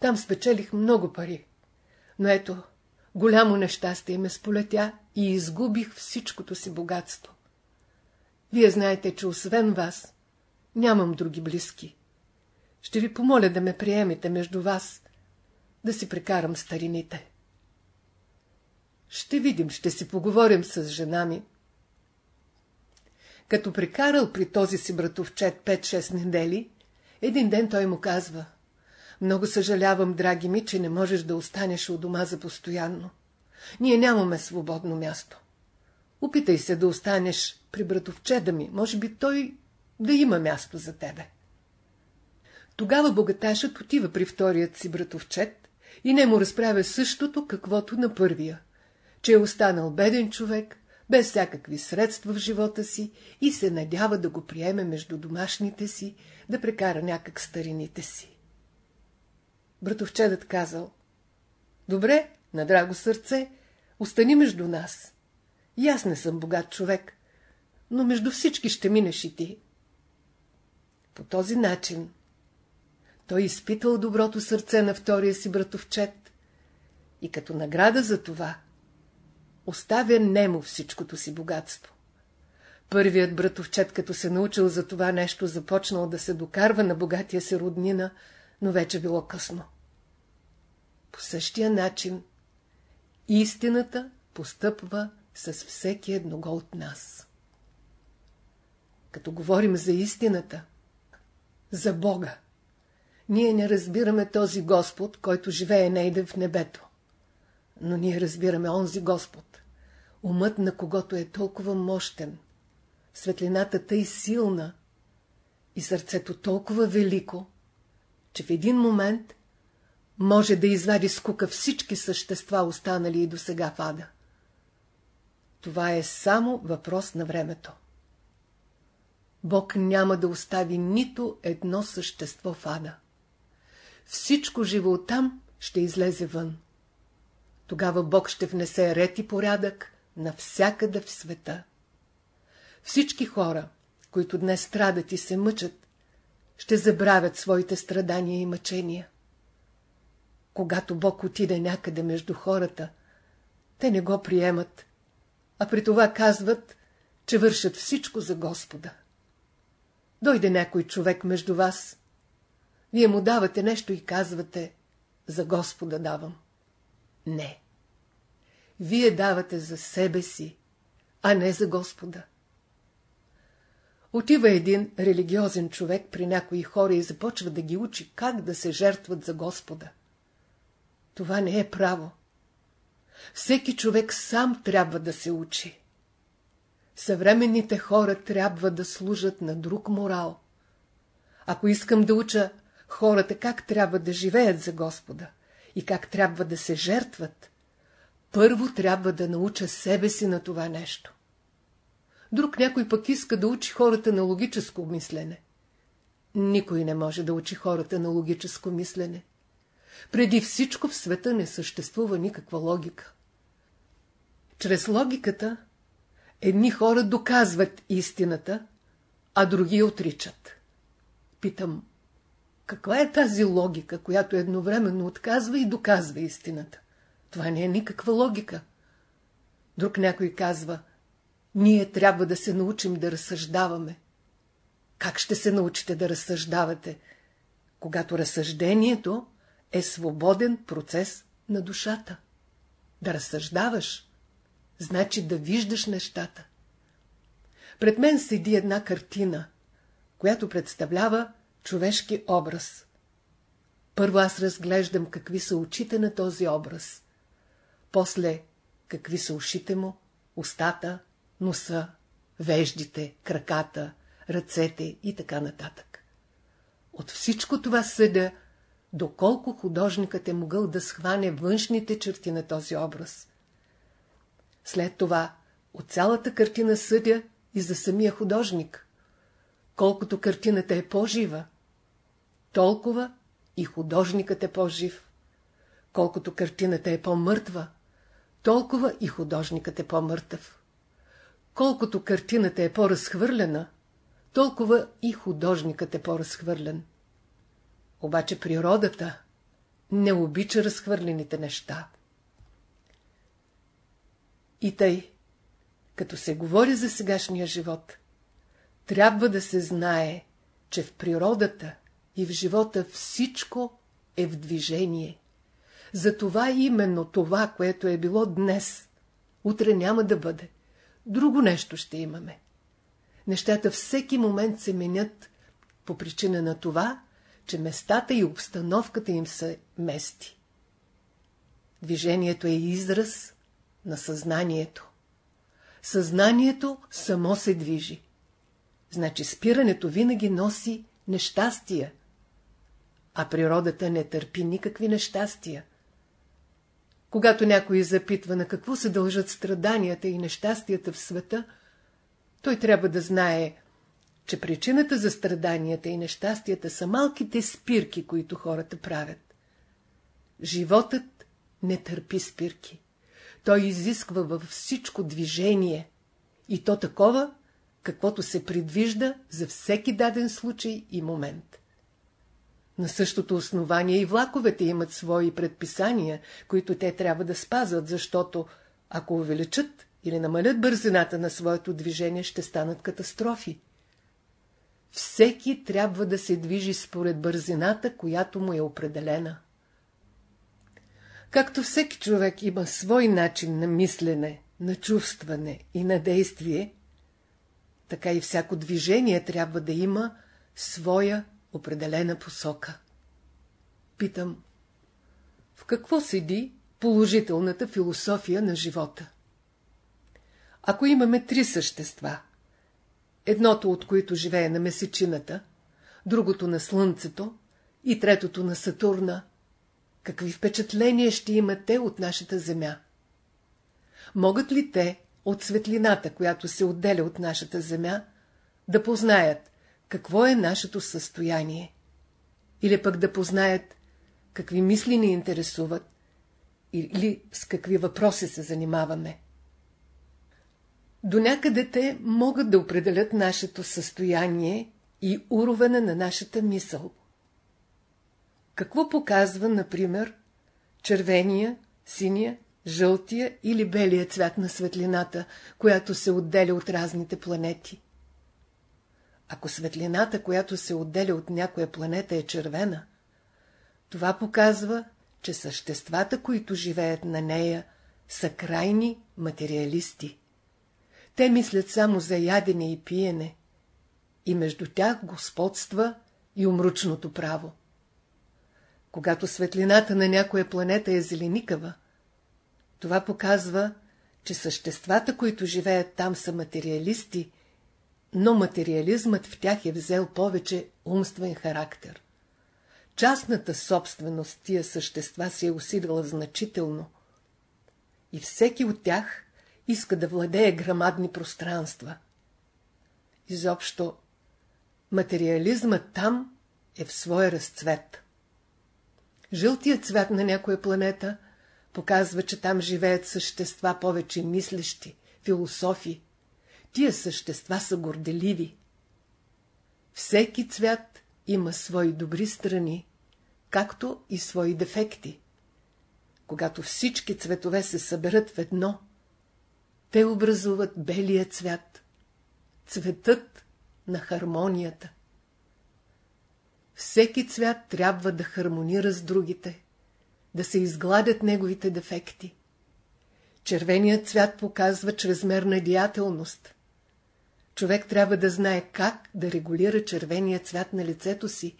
Там спечелих много пари. Но ето, голямо нещастие ме сполетя и изгубих всичкото си богатство. Вие знаете, че освен вас, Нямам други близки. Ще ви помоля да ме приемете между вас, да си прекарам старините. Ще видим, ще си поговорим с жена ми. Като прекарал при този си братовчет 5-6 недели, един ден той му казва Много съжалявам, драги ми, че не можеш да останеш у дома за постоянно. Ние нямаме свободно място. Опитай се да останеш при братовчеда ми, може би той да има място за тебе. Тогава богаташът отива при вторият си братовчет и не му разправя същото, каквото на първия, че е останал беден човек, без всякакви средства в живота си и се надява да го приеме между домашните си, да прекара някак старините си. Братовчедът казал, Добре, на драго сърце, остани между нас. И аз не съм богат човек, но между всички ще минеш и ти. По този начин той изпитал доброто сърце на втория си братовчет и като награда за това оставя немо всичкото си богатство. Първият братовчет, като се научил за това нещо, започнал да се докарва на богатия си роднина, но вече било късно. По същия начин истината постъпва с всеки едного от нас. Като говорим за истината, за Бога, ние не разбираме този Господ, който живее нейде в небето. Но ние разбираме онзи Господ, умът на когото е толкова мощен, светлината тъй силна и сърцето толкова велико, че в един момент може да извади скука всички същества, останали и до сега в ада. Това е само въпрос на времето. Бог няма да остави нито едно същество в ада. Всичко живо оттам ще излезе вън. Тогава Бог ще внесе ред и порядък навсякъде в света. Всички хора, които днес страдат и се мъчат, ще забравят своите страдания и мъчения. Когато Бог отиде някъде между хората, те не го приемат, а при това казват, че вършат всичко за Господа. Дойде някой човек между вас, вие му давате нещо и казвате, за Господа давам. Не. Вие давате за себе си, а не за Господа. Отива един религиозен човек при някои хора и започва да ги учи как да се жертват за Господа. Това не е право. Всеки човек сам трябва да се учи. Съвременните хора трябва да служат на друг морал. Ако искам да уча хората как трябва да живеят за Господа и как трябва да се жертват, първо трябва да науча себе си на това нещо. Друг някой пък иска да учи хората на логическо мислене. Никой не може да учи хората на логическо мислене. Преди всичко в света не съществува никаква логика. Чрез логиката едни хора доказват истината, а други отричат. Питам, каква е тази логика, която едновременно отказва и доказва истината? Това не е никаква логика. Друг някой казва, ние трябва да се научим да разсъждаваме. Как ще се научите да разсъждавате, когато разсъждението е свободен процес на душата? Да разсъждаваш, значи да виждаш нещата. Пред мен седи една картина, която представлява човешки образ. Първо аз разглеждам какви са очите на този образ. После какви са ушите му, устата, носа, веждите, краката, ръцете и така нататък. От всичко това съдя, доколко художникът е могъл да схване външните черти на този образ. След това от цялата картина съдя и за самия художник. Колкото картината е по-жива, толкова и художникът е по-жив. Колкото картината е по-мъртва, толкова и художникът е по-мъртъв. Колкото картината е по-разхвърлена, толкова и художникът е по-разхвърлен. Обаче природата не обича разхвърлените неща. И тъй, като се говори за сегашния живот, трябва да се знае, че в природата и в живота всичко е в движение. Затова именно това, което е било днес, утре няма да бъде друго нещо ще имаме. Нещата всеки момент се менят по причина на това, че местата и обстановката им са мести. Движението е израз на съзнанието. Съзнанието само се движи. Значи спирането винаги носи нещастия, а природата не търпи никакви нещастия. Когато някой запитва на какво се дължат страданията и нещастията в света, той трябва да знае, че причината за страданията и нещастията са малките спирки, които хората правят. Животът не търпи спирки. Той изисква във всичко движение, и то такова, каквото се предвижда за всеки даден случай и момент. На същото основание и влаковете имат свои предписания, които те трябва да спазват, защото ако увеличат или намалят бързината на своето движение, ще станат катастрофи. Всеки трябва да се движи според бързината, която му е определена. Както всеки човек има свой начин на мислене, на чувстване и на действие, така и всяко движение трябва да има своя определена посока. Питам, в какво седи положителната философия на живота? Ако имаме три същества, едното от които живее на месечината, другото на Слънцето и третото на Сатурна, какви впечатления ще имат те от нашата Земя? Могат ли те от светлината, която се отделя от нашата Земя, да познаят какво е нашето състояние? Или пък да познаят какви мисли ни интересуват или с какви въпроси се занимаваме? До някъде те могат да определят нашето състояние и уровена на нашата мисъл. Какво показва, например, червения, синия, жълтия или белия цвят на светлината, която се отделя от разните планети? Ако светлината, която се отделя от някоя планета е червена, това показва, че съществата, които живеят на нея, са крайни материалисти. Те мислят само за ядене и пиене, и между тях господства и умручното право. Когато светлината на някоя планета е зеленикава, това показва, че съществата, които живеят там, са материалисти, но материализмът в тях е взел повече умствен характер. Частната собственост тия същества се е усилила значително и всеки от тях иска да владее грамадни пространства. Изобщо, материализмът там е в своя разцвет. Жълтият цвят на някоя планета показва, че там живеят същества повече мислещи, философи. Тия същества са горделиви. Всеки цвят има свои добри страни, както и свои дефекти. Когато всички цветове се съберат в едно, те образуват белия цвят, цветът на хармонията. Всеки цвят трябва да хармонира с другите, да се изгладят неговите дефекти. Червеният цвят показва чрезмерна деятелност. Човек трябва да знае как да регулира червения цвят на лицето си,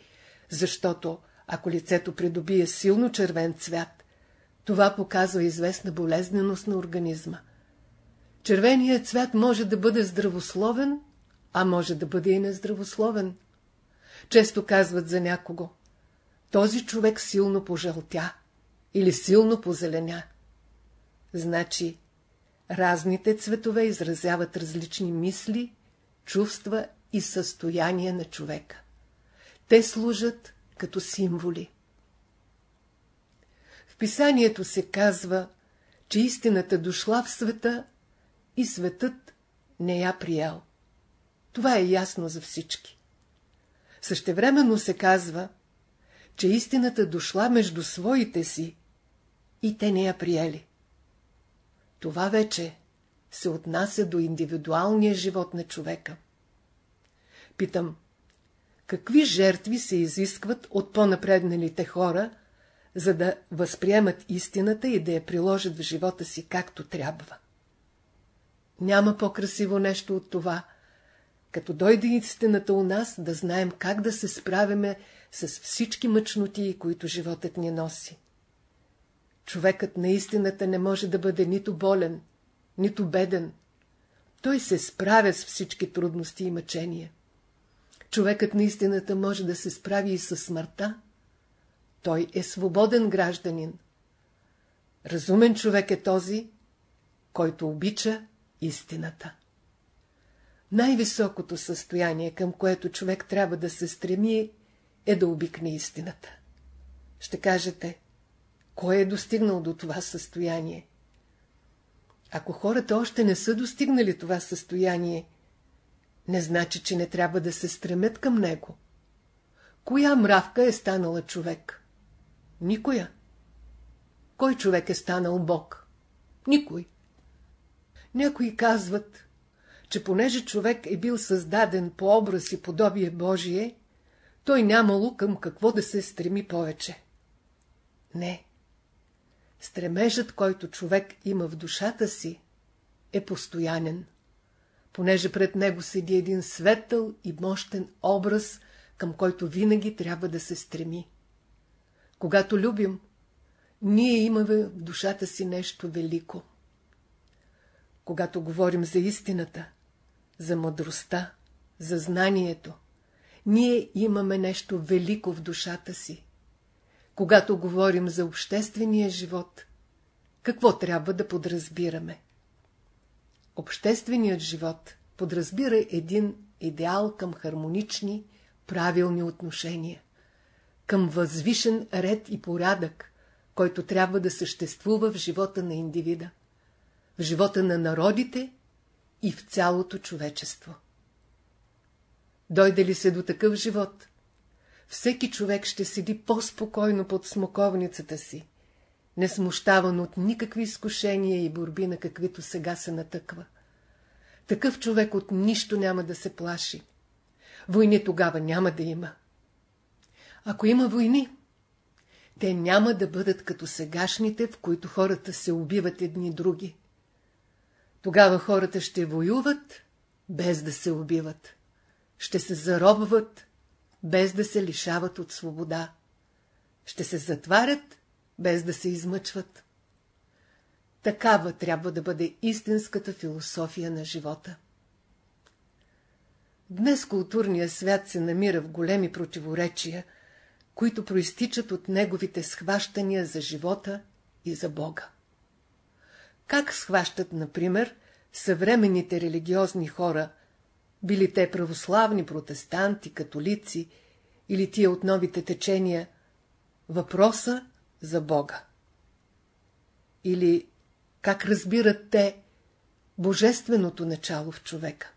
защото ако лицето придобие силно червен цвят, това показва известна болезненост на организма. Червеният цвят може да бъде здравословен, а може да бъде и нездравословен. Често казват за някого. Този човек силно пожълтя или силно позеленя. Значи, разните цветове изразяват различни мисли, чувства и състояния на човека. Те служат като символи. В писанието се казва, че истината дошла в света и светът не я приял. Това е ясно за всички. Същевременно се казва, че истината дошла между своите си и те не я приели. Това вече се отнася до индивидуалния живот на човека. Питам, какви жертви се изискват от по-напредналите хора, за да възприемат истината и да я приложат в живота си както трябва? Няма по-красиво нещо от това, като дойде истината у нас, да знаем как да се справяме с всички мъчноти, които животът ни носи. Човекът на истината не може да бъде нито болен, нито беден. Той се справя с всички трудности и мъчения. Човекът на истината може да се справи и с смъртта. Той е свободен гражданин. Разумен човек е този, който обича истината. Най-високото състояние, към което човек трябва да се стреми, е да обикне истината. Ще кажете, кой е достигнал до това състояние? Ако хората още не са достигнали това състояние, не значи, че не трябва да се стремят към него. Коя мравка е станала човек? Никоя. Кой човек е станал Бог? Никой. Някои казват, че понеже човек е бил създаден по образ и подобие Божие, той нямало към какво да се стреми повече. Не. Стремежът, който човек има в душата си, е постоянен, понеже пред него седи един светъл и мощен образ, към който винаги трябва да се стреми. Когато любим, ние имаме в душата си нещо велико. Когато говорим за истината, за мъдростта, за знанието, ние имаме нещо велико в душата си. Когато говорим за обществения живот, какво трябва да подразбираме? Общественият живот подразбира един идеал към хармонични, правилни отношения, към възвишен ред и порядък, който трябва да съществува в живота на индивида, в живота на народите и в цялото човечество. Дойде ли се до такъв живот, всеки човек ще седи по-спокойно под смоковницата си, не смущаван от никакви изкушения и борби, на каквито сега се натъква. Такъв човек от нищо няма да се плаши. Войни тогава няма да има. Ако има войни, те няма да бъдат като сегашните, в които хората се убиват едни други. Тогава хората ще воюват, без да се убиват. Ще се заробват, без да се лишават от свобода. Ще се затварят, без да се измъчват. Такава трябва да бъде истинската философия на живота. Днес културният свят се намира в големи противоречия, които проистичат от неговите схващания за живота и за Бога. Как схващат, например, съвременните религиозни хора, били те православни, протестанти, католици или тия от новите течения, въпроса за Бога? Или как разбират те божественото начало в човека?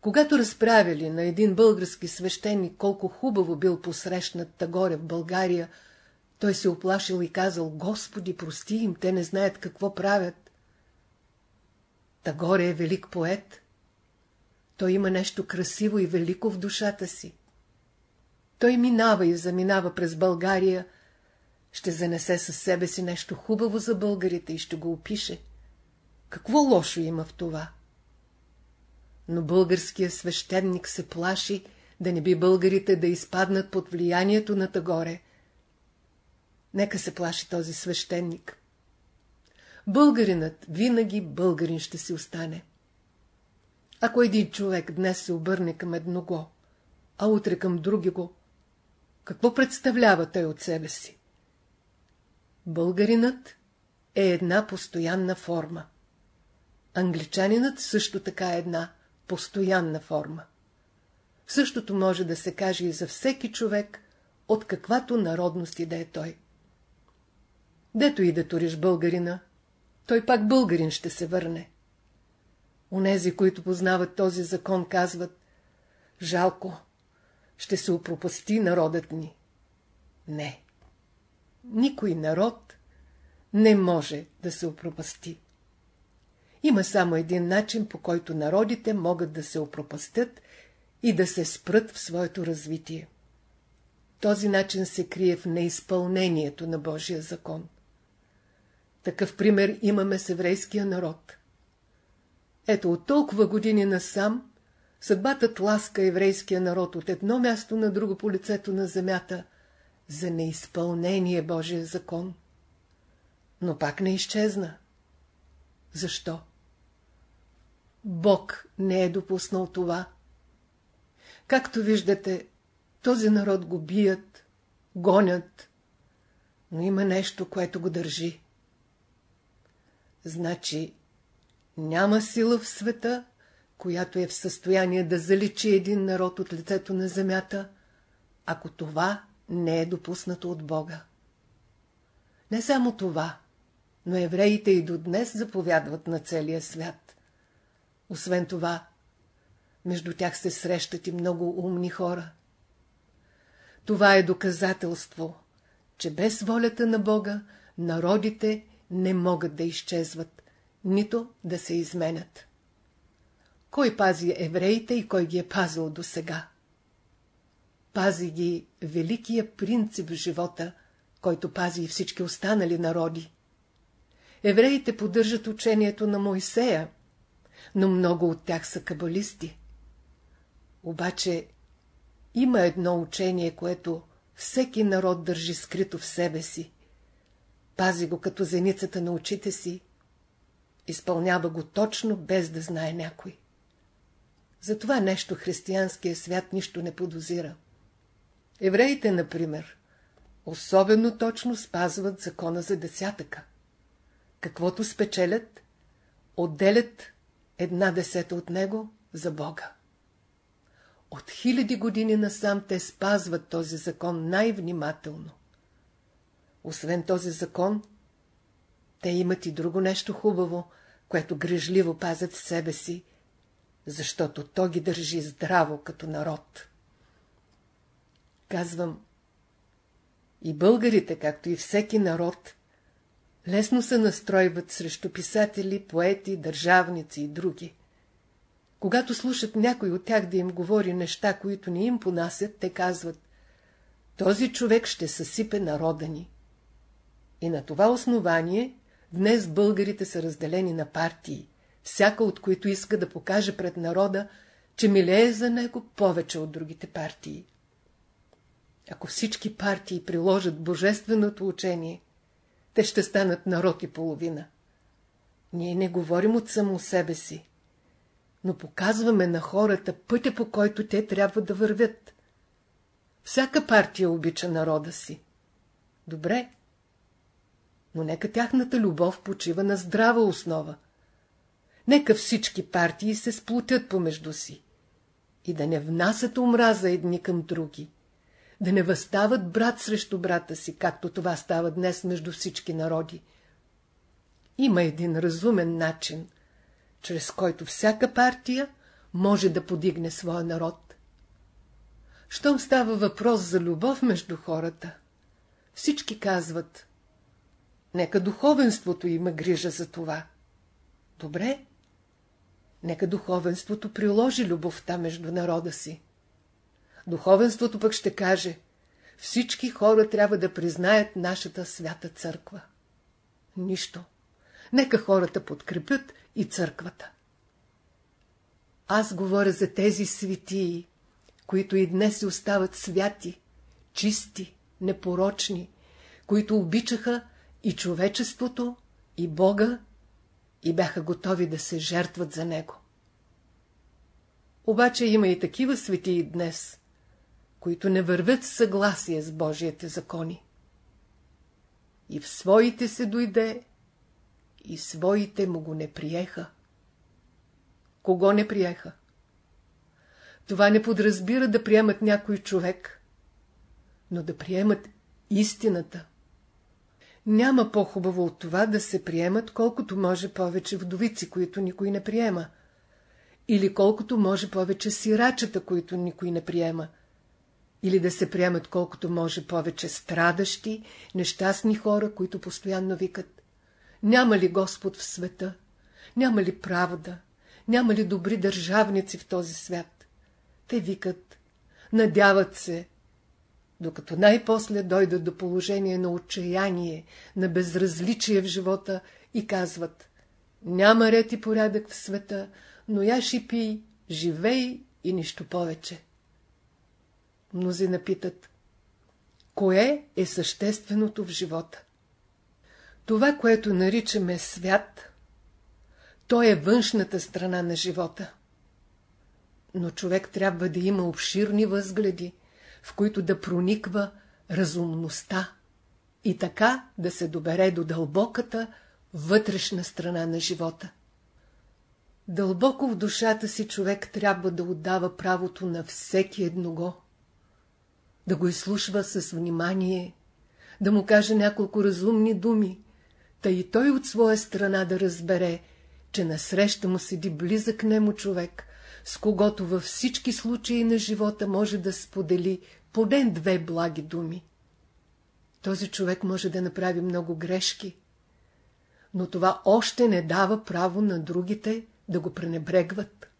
Когато разправили на един български свещеник колко хубаво бил посрещнат тагоре в България, той се оплашил и казал, Господи, прости им, те не знаят какво правят. Тагоре е велик поет. Той има нещо красиво и велико в душата си. Той минава и заминава през България, ще занесе със себе си нещо хубаво за българите и ще го опише. Какво лошо има в това? но българският свещеник се плаши да не би българите да изпаднат под влиянието на Тагоре. Нека се плаши този свещеник. Българинът винаги българин ще си остане. Ако един човек днес се обърне към едного, а утре към други го, какво представлява той от себе си? Българинът е една постоянна форма. Англичанинът също така е една постоянна форма. Същото може да се каже и за всеки човек, от каквато народност и да е той. Дето и да туриш българина, той пак българин ще се върне. Онези, които познават този закон, казват, жалко, ще се опропасти народът ни. Не. Никой народ не може да се опропасти. Има само един начин, по който народите могат да се опропастят и да се спрат в своето развитие. Този начин се крие в неизпълнението на Божия закон. Такъв пример имаме с еврейския народ. Ето от толкова години насам съдбата тласка еврейския народ от едно място на друго по лицето на земята за неизпълнение Божия закон. Но пак не изчезна. Защо? Бог не е допуснал това. Както виждате, този народ го бият, гонят. но има нещо, което го държи. Значи, няма сила в света, която е в състояние да заличи един народ от лицето на земята, ако това не е допуснато от Бога. Не само това, но евреите и до днес заповядват на целия свят. Освен това, между тях се срещат и много умни хора. Това е доказателство, че без волята на Бога народите не могат да изчезват, нито да се изменят. Кой пази евреите и кой ги е пазил до сега? Пази ги великия принцип в живота, който пази и всички останали народи. Евреите поддържат учението на Моисея, но много от тях са кабалисти. Обаче има едно учение, което всеки народ държи скрито в себе си. Пази го като зеницата на очите си. Изпълнява го точно, без да знае някой. За това нещо християнския свят нищо не подозира. Евреите, например, особено точно спазват закона за десятъка. Каквото спечелят, отделят една десета от него за Бога. От хиляди години насам те спазват този закон най-внимателно. Освен този закон, те имат и друго нещо хубаво, което грижливо пазят в себе си, защото то ги държи здраво като народ. Казвам, и българите, както и всеки народ, лесно се настройват срещу писатели, поети, държавници и други. Когато слушат някой от тях да им говори неща, които не им понасят, те казват този човек ще съсипе народа ни. И на това основание днес българите са разделени на партии, всяка от които иска да покаже пред народа, че милее за него повече от другите партии. Ако всички партии приложат божественото учение, те ще станат народ и половина. Ние не говорим от само себе си, но показваме на хората пътя, по който те трябва да вървят. Всяка партия обича народа си. Добре, но нека тяхната любов почива на здрава основа. Нека всички партии се сплутят помежду си и да не внасят омраза едни към други, да не възстават брат срещу брата си, както това става днес между всички народи. Има един разумен начин – чрез който всяка партия може да подигне своя народ. Щом става въпрос за любов между хората, всички казват, нека духовенството има грижа за това. Добре, нека духовенството приложи любовта между народа си. Духовенството пък ще каже, всички хора трябва да признаят нашата свята църква. Нищо. Нека хората подкрепят и църквата. Аз говоря за тези светии, които и днес си остават святи, чисти, непорочни, които обичаха и човечеството, и Бога, и бяха готови да се жертват за Него. Обаче има и такива светии днес, които не вървят в съгласие с Божиите закони. И в своите се дойде и своите му го не приеха. Кого не приеха? Това не подразбира да приемат някой човек, но да приемат истината. Няма по-хубаво от това да се приемат колкото може повече вдовици, които никой не приема, или колкото може повече сирачета, които никой не приема, или да се приемат колкото може повече страдащи, нещастни хора, които постоянно викат няма ли Господ в света? Няма ли правда? Няма ли добри държавници в този свят? Те викат, надяват се, докато най-после дойдат до положение на отчаяние, на безразличие в живота и казват, няма ред и порядък в света, но я шипи, живей и нищо повече. Мнози напитат, кое е същественото в живота? Това, което наричаме свят, то е външната страна на живота. Но човек трябва да има обширни възгледи, в които да прониква разумността. и така да се добере до дълбоката вътрешна страна на живота. Дълбоко в душата си човек трябва да отдава правото на всеки едного. Да го изслушва с внимание, да му каже няколко разумни думи, та и той от своя страна да разбере, че насреща му седи близък нему човек, с когото във всички случаи на живота може да сподели поне две благи думи. Този човек може да направи много грешки, но това още не дава право на другите да го пренебрегват.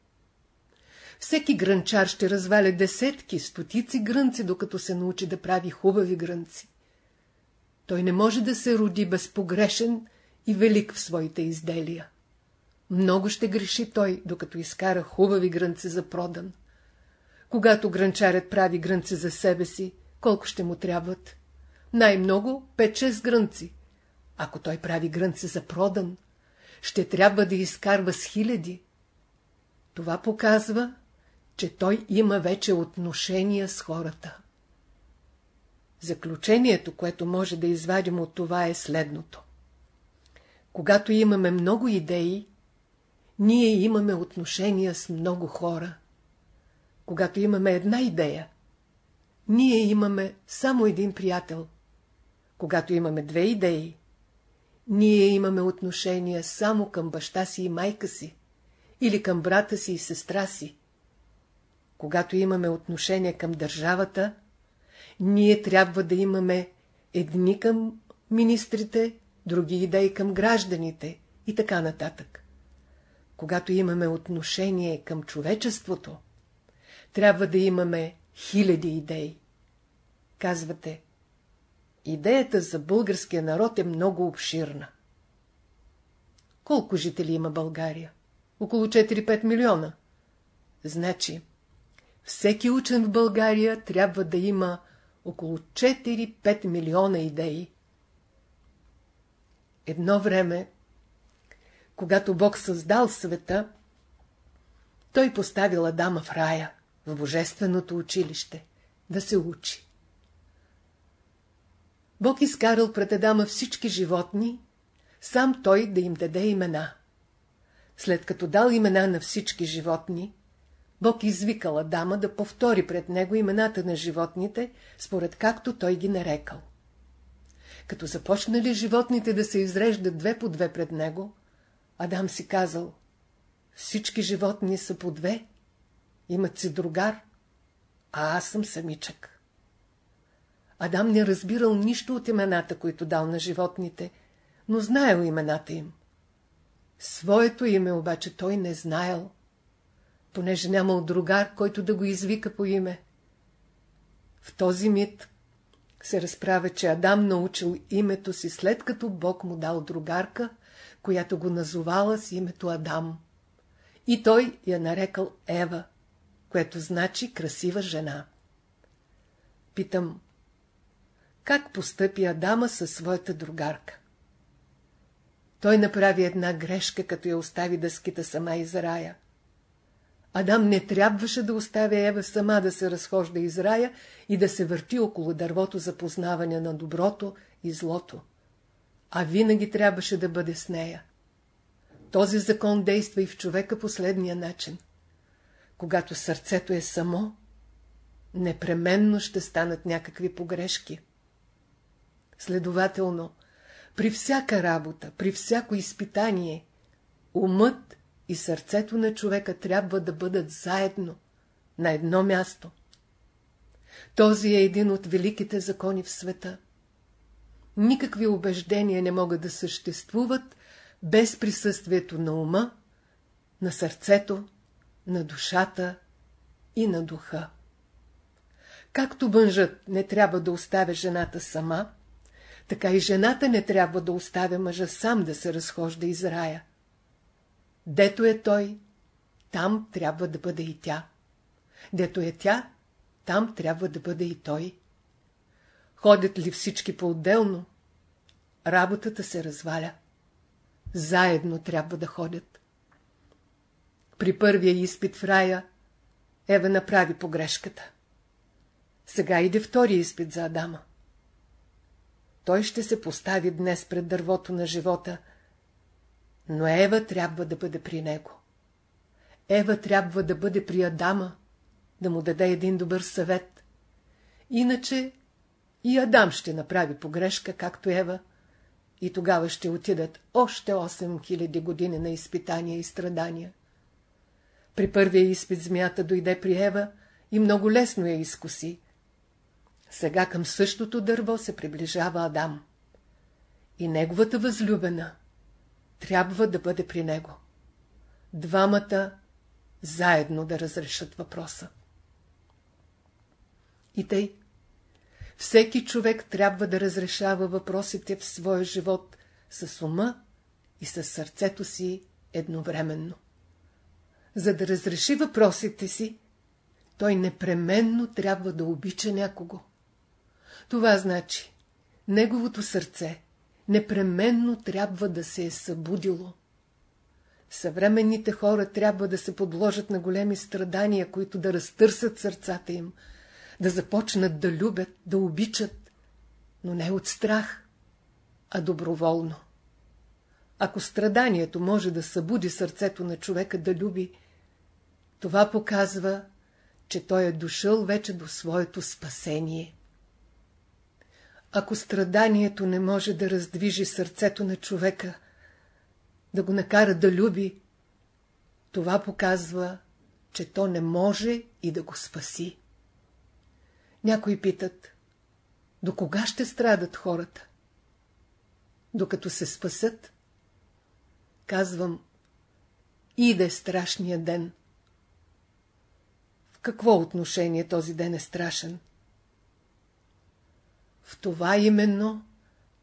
Всеки грънчар ще разваля десетки, стотици грънци, докато се научи да прави хубави грънци. Той не може да се роди безпогрешен и велик в своите изделия. Много ще греши той, докато изкара хубави грънци за продан. Когато грънчарят прави грънци за себе си, колко ще му трябват? Най-много 5-6 грънци. Ако той прави грънци за продан, ще трябва да изкарва с хиляди. Това показва, че той има вече отношения с хората. Заключението, което може да извадим от това е следното. Когато имаме много идеи, ние имаме отношения с много хора. Когато имаме една идея, ние имаме само един приятел. Когато имаме две идеи, ние имаме отношения само към баща си и майка си, или към брата си и сестра си. Когато имаме отношение към държавата, ние трябва да имаме едни към министрите, други идеи към гражданите и така нататък. Когато имаме отношение към човечеството, трябва да имаме хиляди идеи. Казвате, идеята за българския народ е много обширна. Колко жители има България? Около 4-5 милиона. Значи, всеки учен в България трябва да има около 4-5 милиона идеи. Едно време, когато Бог създал света, той поставил Адама в рая, в Божественото училище, да се учи. Бог изкарал пред Адама всички животни, сам той да им даде имена. След като дал имена на всички животни, Бог извикал Адама да повтори пред него имената на животните, според както той ги нарекал. Като започнали животните да се изреждат две по две пред него, Адам си казал, всички животни са по две, имат си другар, а аз съм самичък. Адам не разбирал нищо от имената, които дал на животните, но знаел имената им. Своето име обаче той не знаел, понеже нямал другар, който да го извика по име. В този мит се разправя, че Адам научил името си, след като Бог му дал другарка, която го назовала с името Адам. И той я нарекал Ева, което значи красива жена. Питам, как постъпи Адама със своята другарка? Той направи една грешка, като я остави да скита сама из рая. Адам не трябваше да оставя Ева сама да се разхожда из рая и да се върти около дървото за познаване на доброто и злото, а винаги трябваше да бъде с нея. Този закон действа и в човека последния начин. Когато сърцето е само, непременно ще станат някакви погрешки. Следователно, при всяка работа, при всяко изпитание, умът и сърцето на човека трябва да бъдат заедно, на едно място. Този е един от великите закони в света. Никакви убеждения не могат да съществуват без присъствието на ума, на сърцето, на душата и на духа. Както мъжът не трябва да оставя жената сама, така и жената не трябва да оставя мъжа сам да се разхожда из рая. Дето е той, там трябва да бъде и тя. Дето е тя, там трябва да бъде и той. Ходят ли всички по-отделно, работата се разваля. Заедно трябва да ходят. При първия изпит в рая Ева направи погрешката. Сега иде втория изпит за Адама. той ще се постави днес пред дървото на живота, но Ева трябва да бъде при него. Ева трябва да бъде при Адама, да му даде един добър съвет. Иначе и Адам ще направи погрешка, както Ева, и тогава ще отидат още 8000 години на изпитания и страдания. При първия изпит змията дойде при Ева и много лесно я изкуси. Сега към същото дърво се приближава Адам. И неговата възлюбена трябва да бъде при него. Двамата заедно да разрешат въпроса. И тъй, всеки човек трябва да разрешава въпросите в своя живот с ума и с сърцето си едновременно. За да разреши въпросите си, той непременно трябва да обича някого. Това значи, неговото сърце непременно трябва да се е събудило. Съвременните хора трябва да се подложат на големи страдания, които да разтърсят сърцата им, да започнат да любят, да обичат, но не от страх, а доброволно. Ако страданието може да събуди сърцето на човека да люби, това показва, че той е дошъл вече до своето спасение. Ако страданието не може да раздвижи сърцето на човека, да го накара да люби, това показва, че то не може и да го спаси. Някои питат, до кога ще страдат хората? Докато се спасат? Казвам, иде страшния ден. В какво отношение този ден е страшен? В това именно,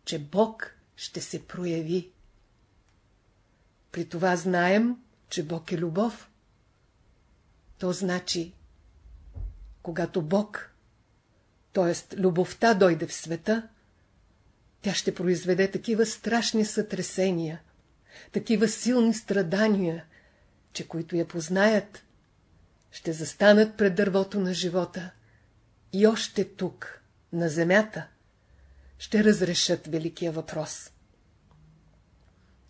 че Бог ще се прояви. При това знаем, че Бог е любов. То значи, когато Бог т.е. любовта дойде в света, тя ще произведе такива страшни сътресения, такива силни страдания, че които я познаят, ще застанат пред дървото на живота и още тук, на земята, ще разрешат великия въпрос.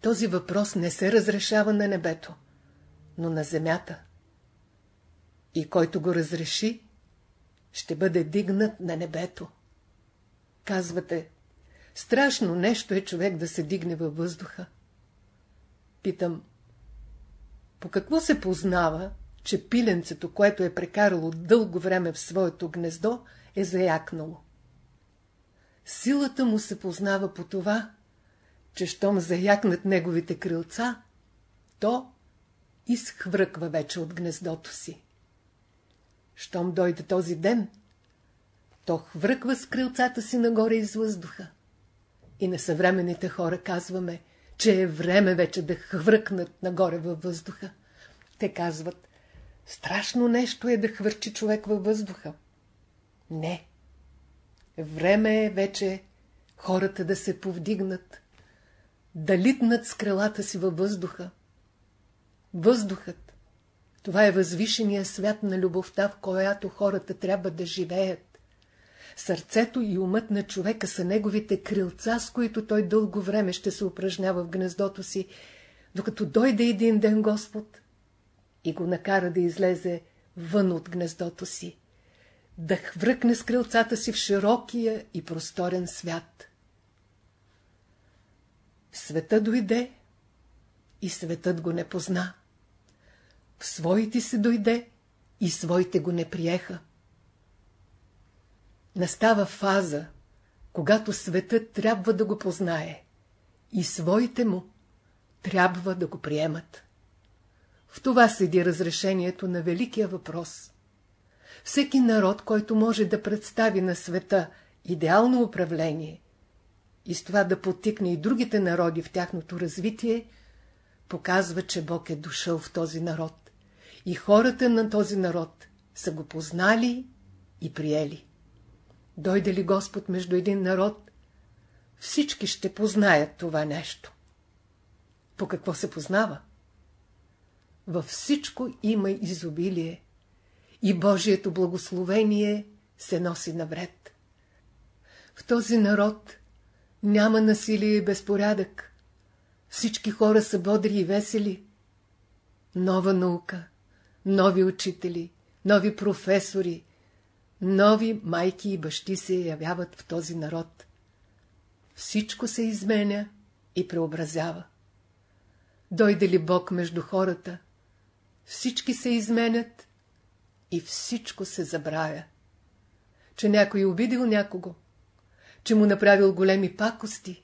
Този въпрос не се разрешава на небето, но на земята. И който го разреши, ще бъде дигнат на небето. Казвате, страшно нещо е човек да се дигне във въздуха. Питам, по какво се познава, че пиленцето, което е прекарало дълго време в своето гнездо, е заякнало? Силата му се познава по това, че щом заякнат неговите крилца, то изхвърква вече от гнездото си. Щом дойде този ден, то хвърква с крилцата си нагоре из въздуха. И на съвременните хора казваме, че е време вече да хвъркнат нагоре във въздуха. Те казват, страшно нещо е да хвърчи човек във въздуха. Не. Време е вече хората да се повдигнат, да литнат с крилата си във въздуха. Въздухът това е възвишения свят на любовта, в която хората трябва да живеят. Сърцето и умът на човека са неговите крилца, с които той дълго време ще се упражнява в гнездото си, докато дойде един ден Господ и го накара да излезе вън от гнездото си, да хвръкне с крилцата си в широкия и просторен свят. Света дойде и светът го не позна. В своите се дойде и своите го не приеха. Настава фаза, когато светът трябва да го познае и своите му трябва да го приемат. В това седи разрешението на великия въпрос. Всеки народ, който може да представи на света идеално управление и с това да потикне и другите народи в тяхното развитие, показва, че Бог е дошъл в този народ и хората на този народ са го познали и приели. Дойде ли Господ между един народ, всички ще познаят това нещо. По какво се познава? Във всичко има изобилие и Божието благословение се носи навред. В този народ Няма насилие и безпорядък. Всички хора са бодри и весели. Нова наука, нови учители, нови професори, нови майки и бащи се явяват в този народ. Всичко се изменя и преобразява. Дойде ли Бог между хората, всички се изменят и всичко се забравя. Че някой обидил някого, че му направил големи пакости,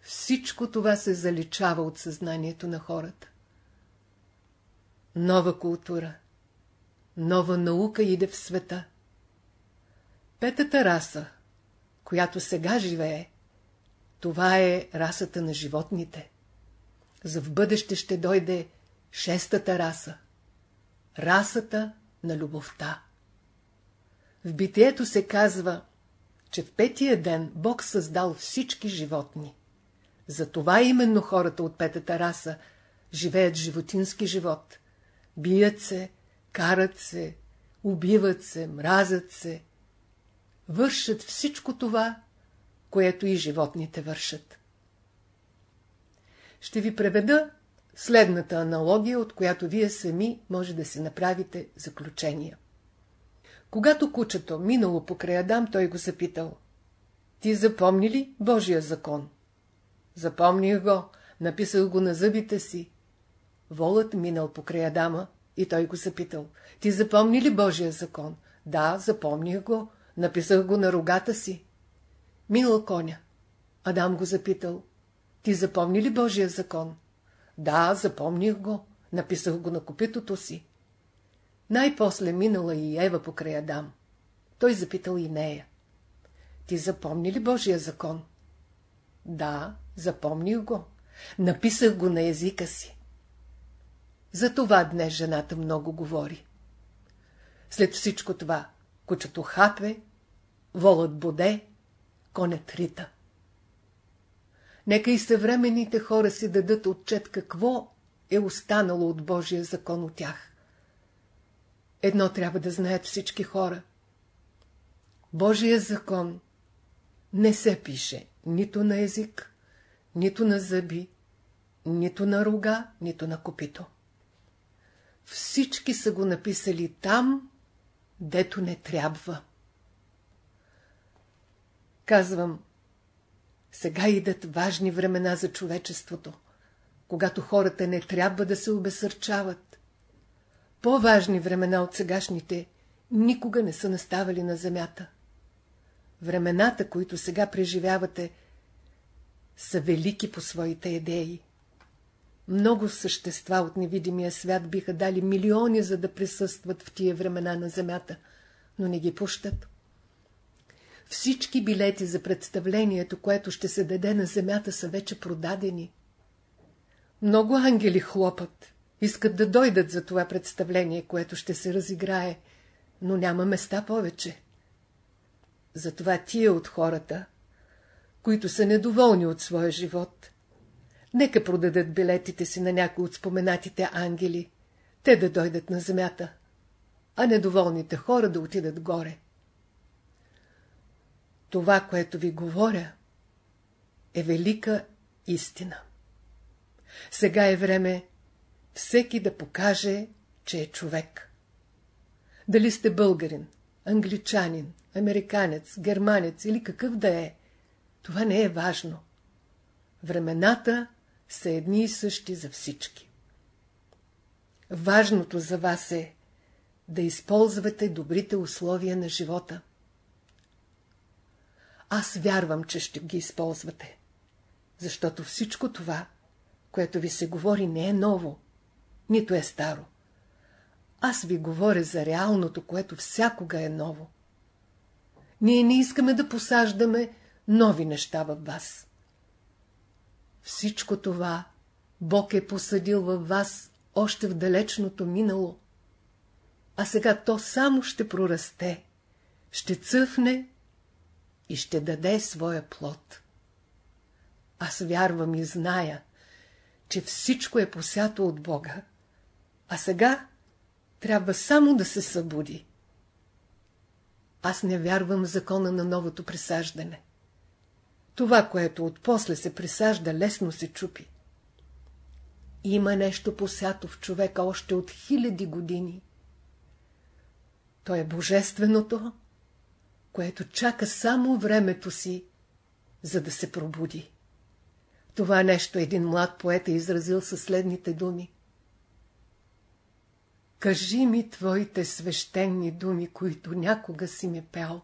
всичко това се заличава от съзнанието на хората. Нова култура, нова наука иде в света. Петата раса, която сега живее, това е расата на животните. За в бъдеще ще дойде шестата раса. Расата на любовта. В битието се казва, че в петия ден Бог създал всички животни. Затова именно хората от петата раса живеят животински живот. Бият се, карат се, убиват се, мразят се. Вършат всичко това, което и животните вършат. Ще ви преведа следната аналогия, от която вие сами може да си направите заключения. Когато кучето минало покрай Адам, той го запитал. Ти запомни ли Божия закон? Запомних го, написал го на зъбите си. Волът минал покрай Адама и той го запитал. Ти запомни ли Божия закон? Да, запомних го, написах го на рогата си. Минал коня. Адам го запитал. Ти запомни ли Божия закон? Да, запомних го. Написах го на копитото си. Най-после минала и Ева покрай Адам. Той запитал и нея. Ти запомни ли Божия закон? Да, запомних го. Написах го на езика си. За това днес жената много говори. След всичко това, кучето хапе, волът боде, конят рита. Нека и съвременните хора си дадат отчет какво е останало от Божия закон от тях. Едно трябва да знаят всички хора. Божия закон не се пише нито на език, нито на зъби, нито на рога, нито на копито. Всички са го написали там, дето не трябва. Казвам, сега идат важни времена за човечеството, когато хората не трябва да се обесърчават. По-важни времена от сегашните никога не са наставали на земята. Времената, които сега преживявате, са велики по своите идеи. Много същества от невидимия свят биха дали милиони, за да присъстват в тия времена на земята, но не ги пущат. Всички билети за представлението, което ще се даде на земята, са вече продадени. Много ангели хлопат, искат да дойдат за това представление, което ще се разиграе, но няма места повече. Затова тия от хората, които са недоволни от своя живот, нека продадат билетите си на някои от споменатите ангели, те да дойдат на земята, а недоволните хора да отидат горе. Това, което ви говоря, е велика истина. Сега е време всеки да покаже, че е човек. Дали сте българин, англичанин, американец, германец или какъв да е, това не е важно. Времената са едни и същи за всички. Важното за вас е да използвате добрите условия на живота. Аз вярвам, че ще ги използвате, защото всичко това, което ви се говори, не е ново, нито е старо. Аз ви говоря за реалното, което всякога е ново. Ние не искаме да посаждаме нови неща във вас. Всичко това Бог е посадил във вас още в далечното минало, а сега то само ще прорасте, ще цъфне и ще даде своя плод. Аз вярвам и зная, че всичко е посято от Бога, а сега трябва само да се събуди. Аз не вярвам в закона на новото присаждане. Това, което отпосле се присажда, лесно се чупи. Има нещо посято в човека още от хиляди години. То е божественото, което чака само времето си, за да се пробуди. Това нещо един млад поет е изразил със следните думи. Кажи ми твоите свещени думи, които някога си ми пял.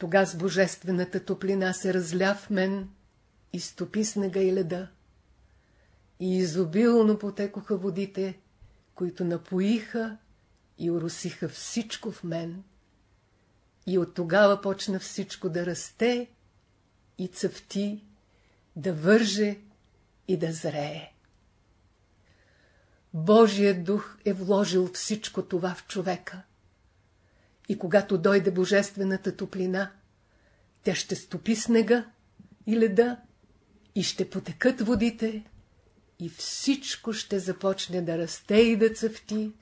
Тога с божествената топлина се разля в мен, изтопи снега и леда. И изобилно потекоха водите, които напоиха и уросиха всичко в мен. И от тогава почна всичко да расте и цъфти, да върже и да зрее. Божият дух е вложил всичко това в човека. И когато дойде божествената топлина, тя ще стопи снега и леда и ще потекат водите и всичко ще започне да расте и да цъфти,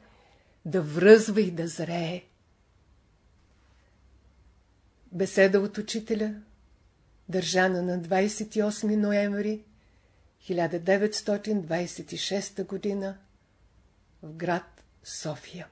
да връзва и да зрее. Беседа от учителя, държана на 28 ноември 1926 година в град София.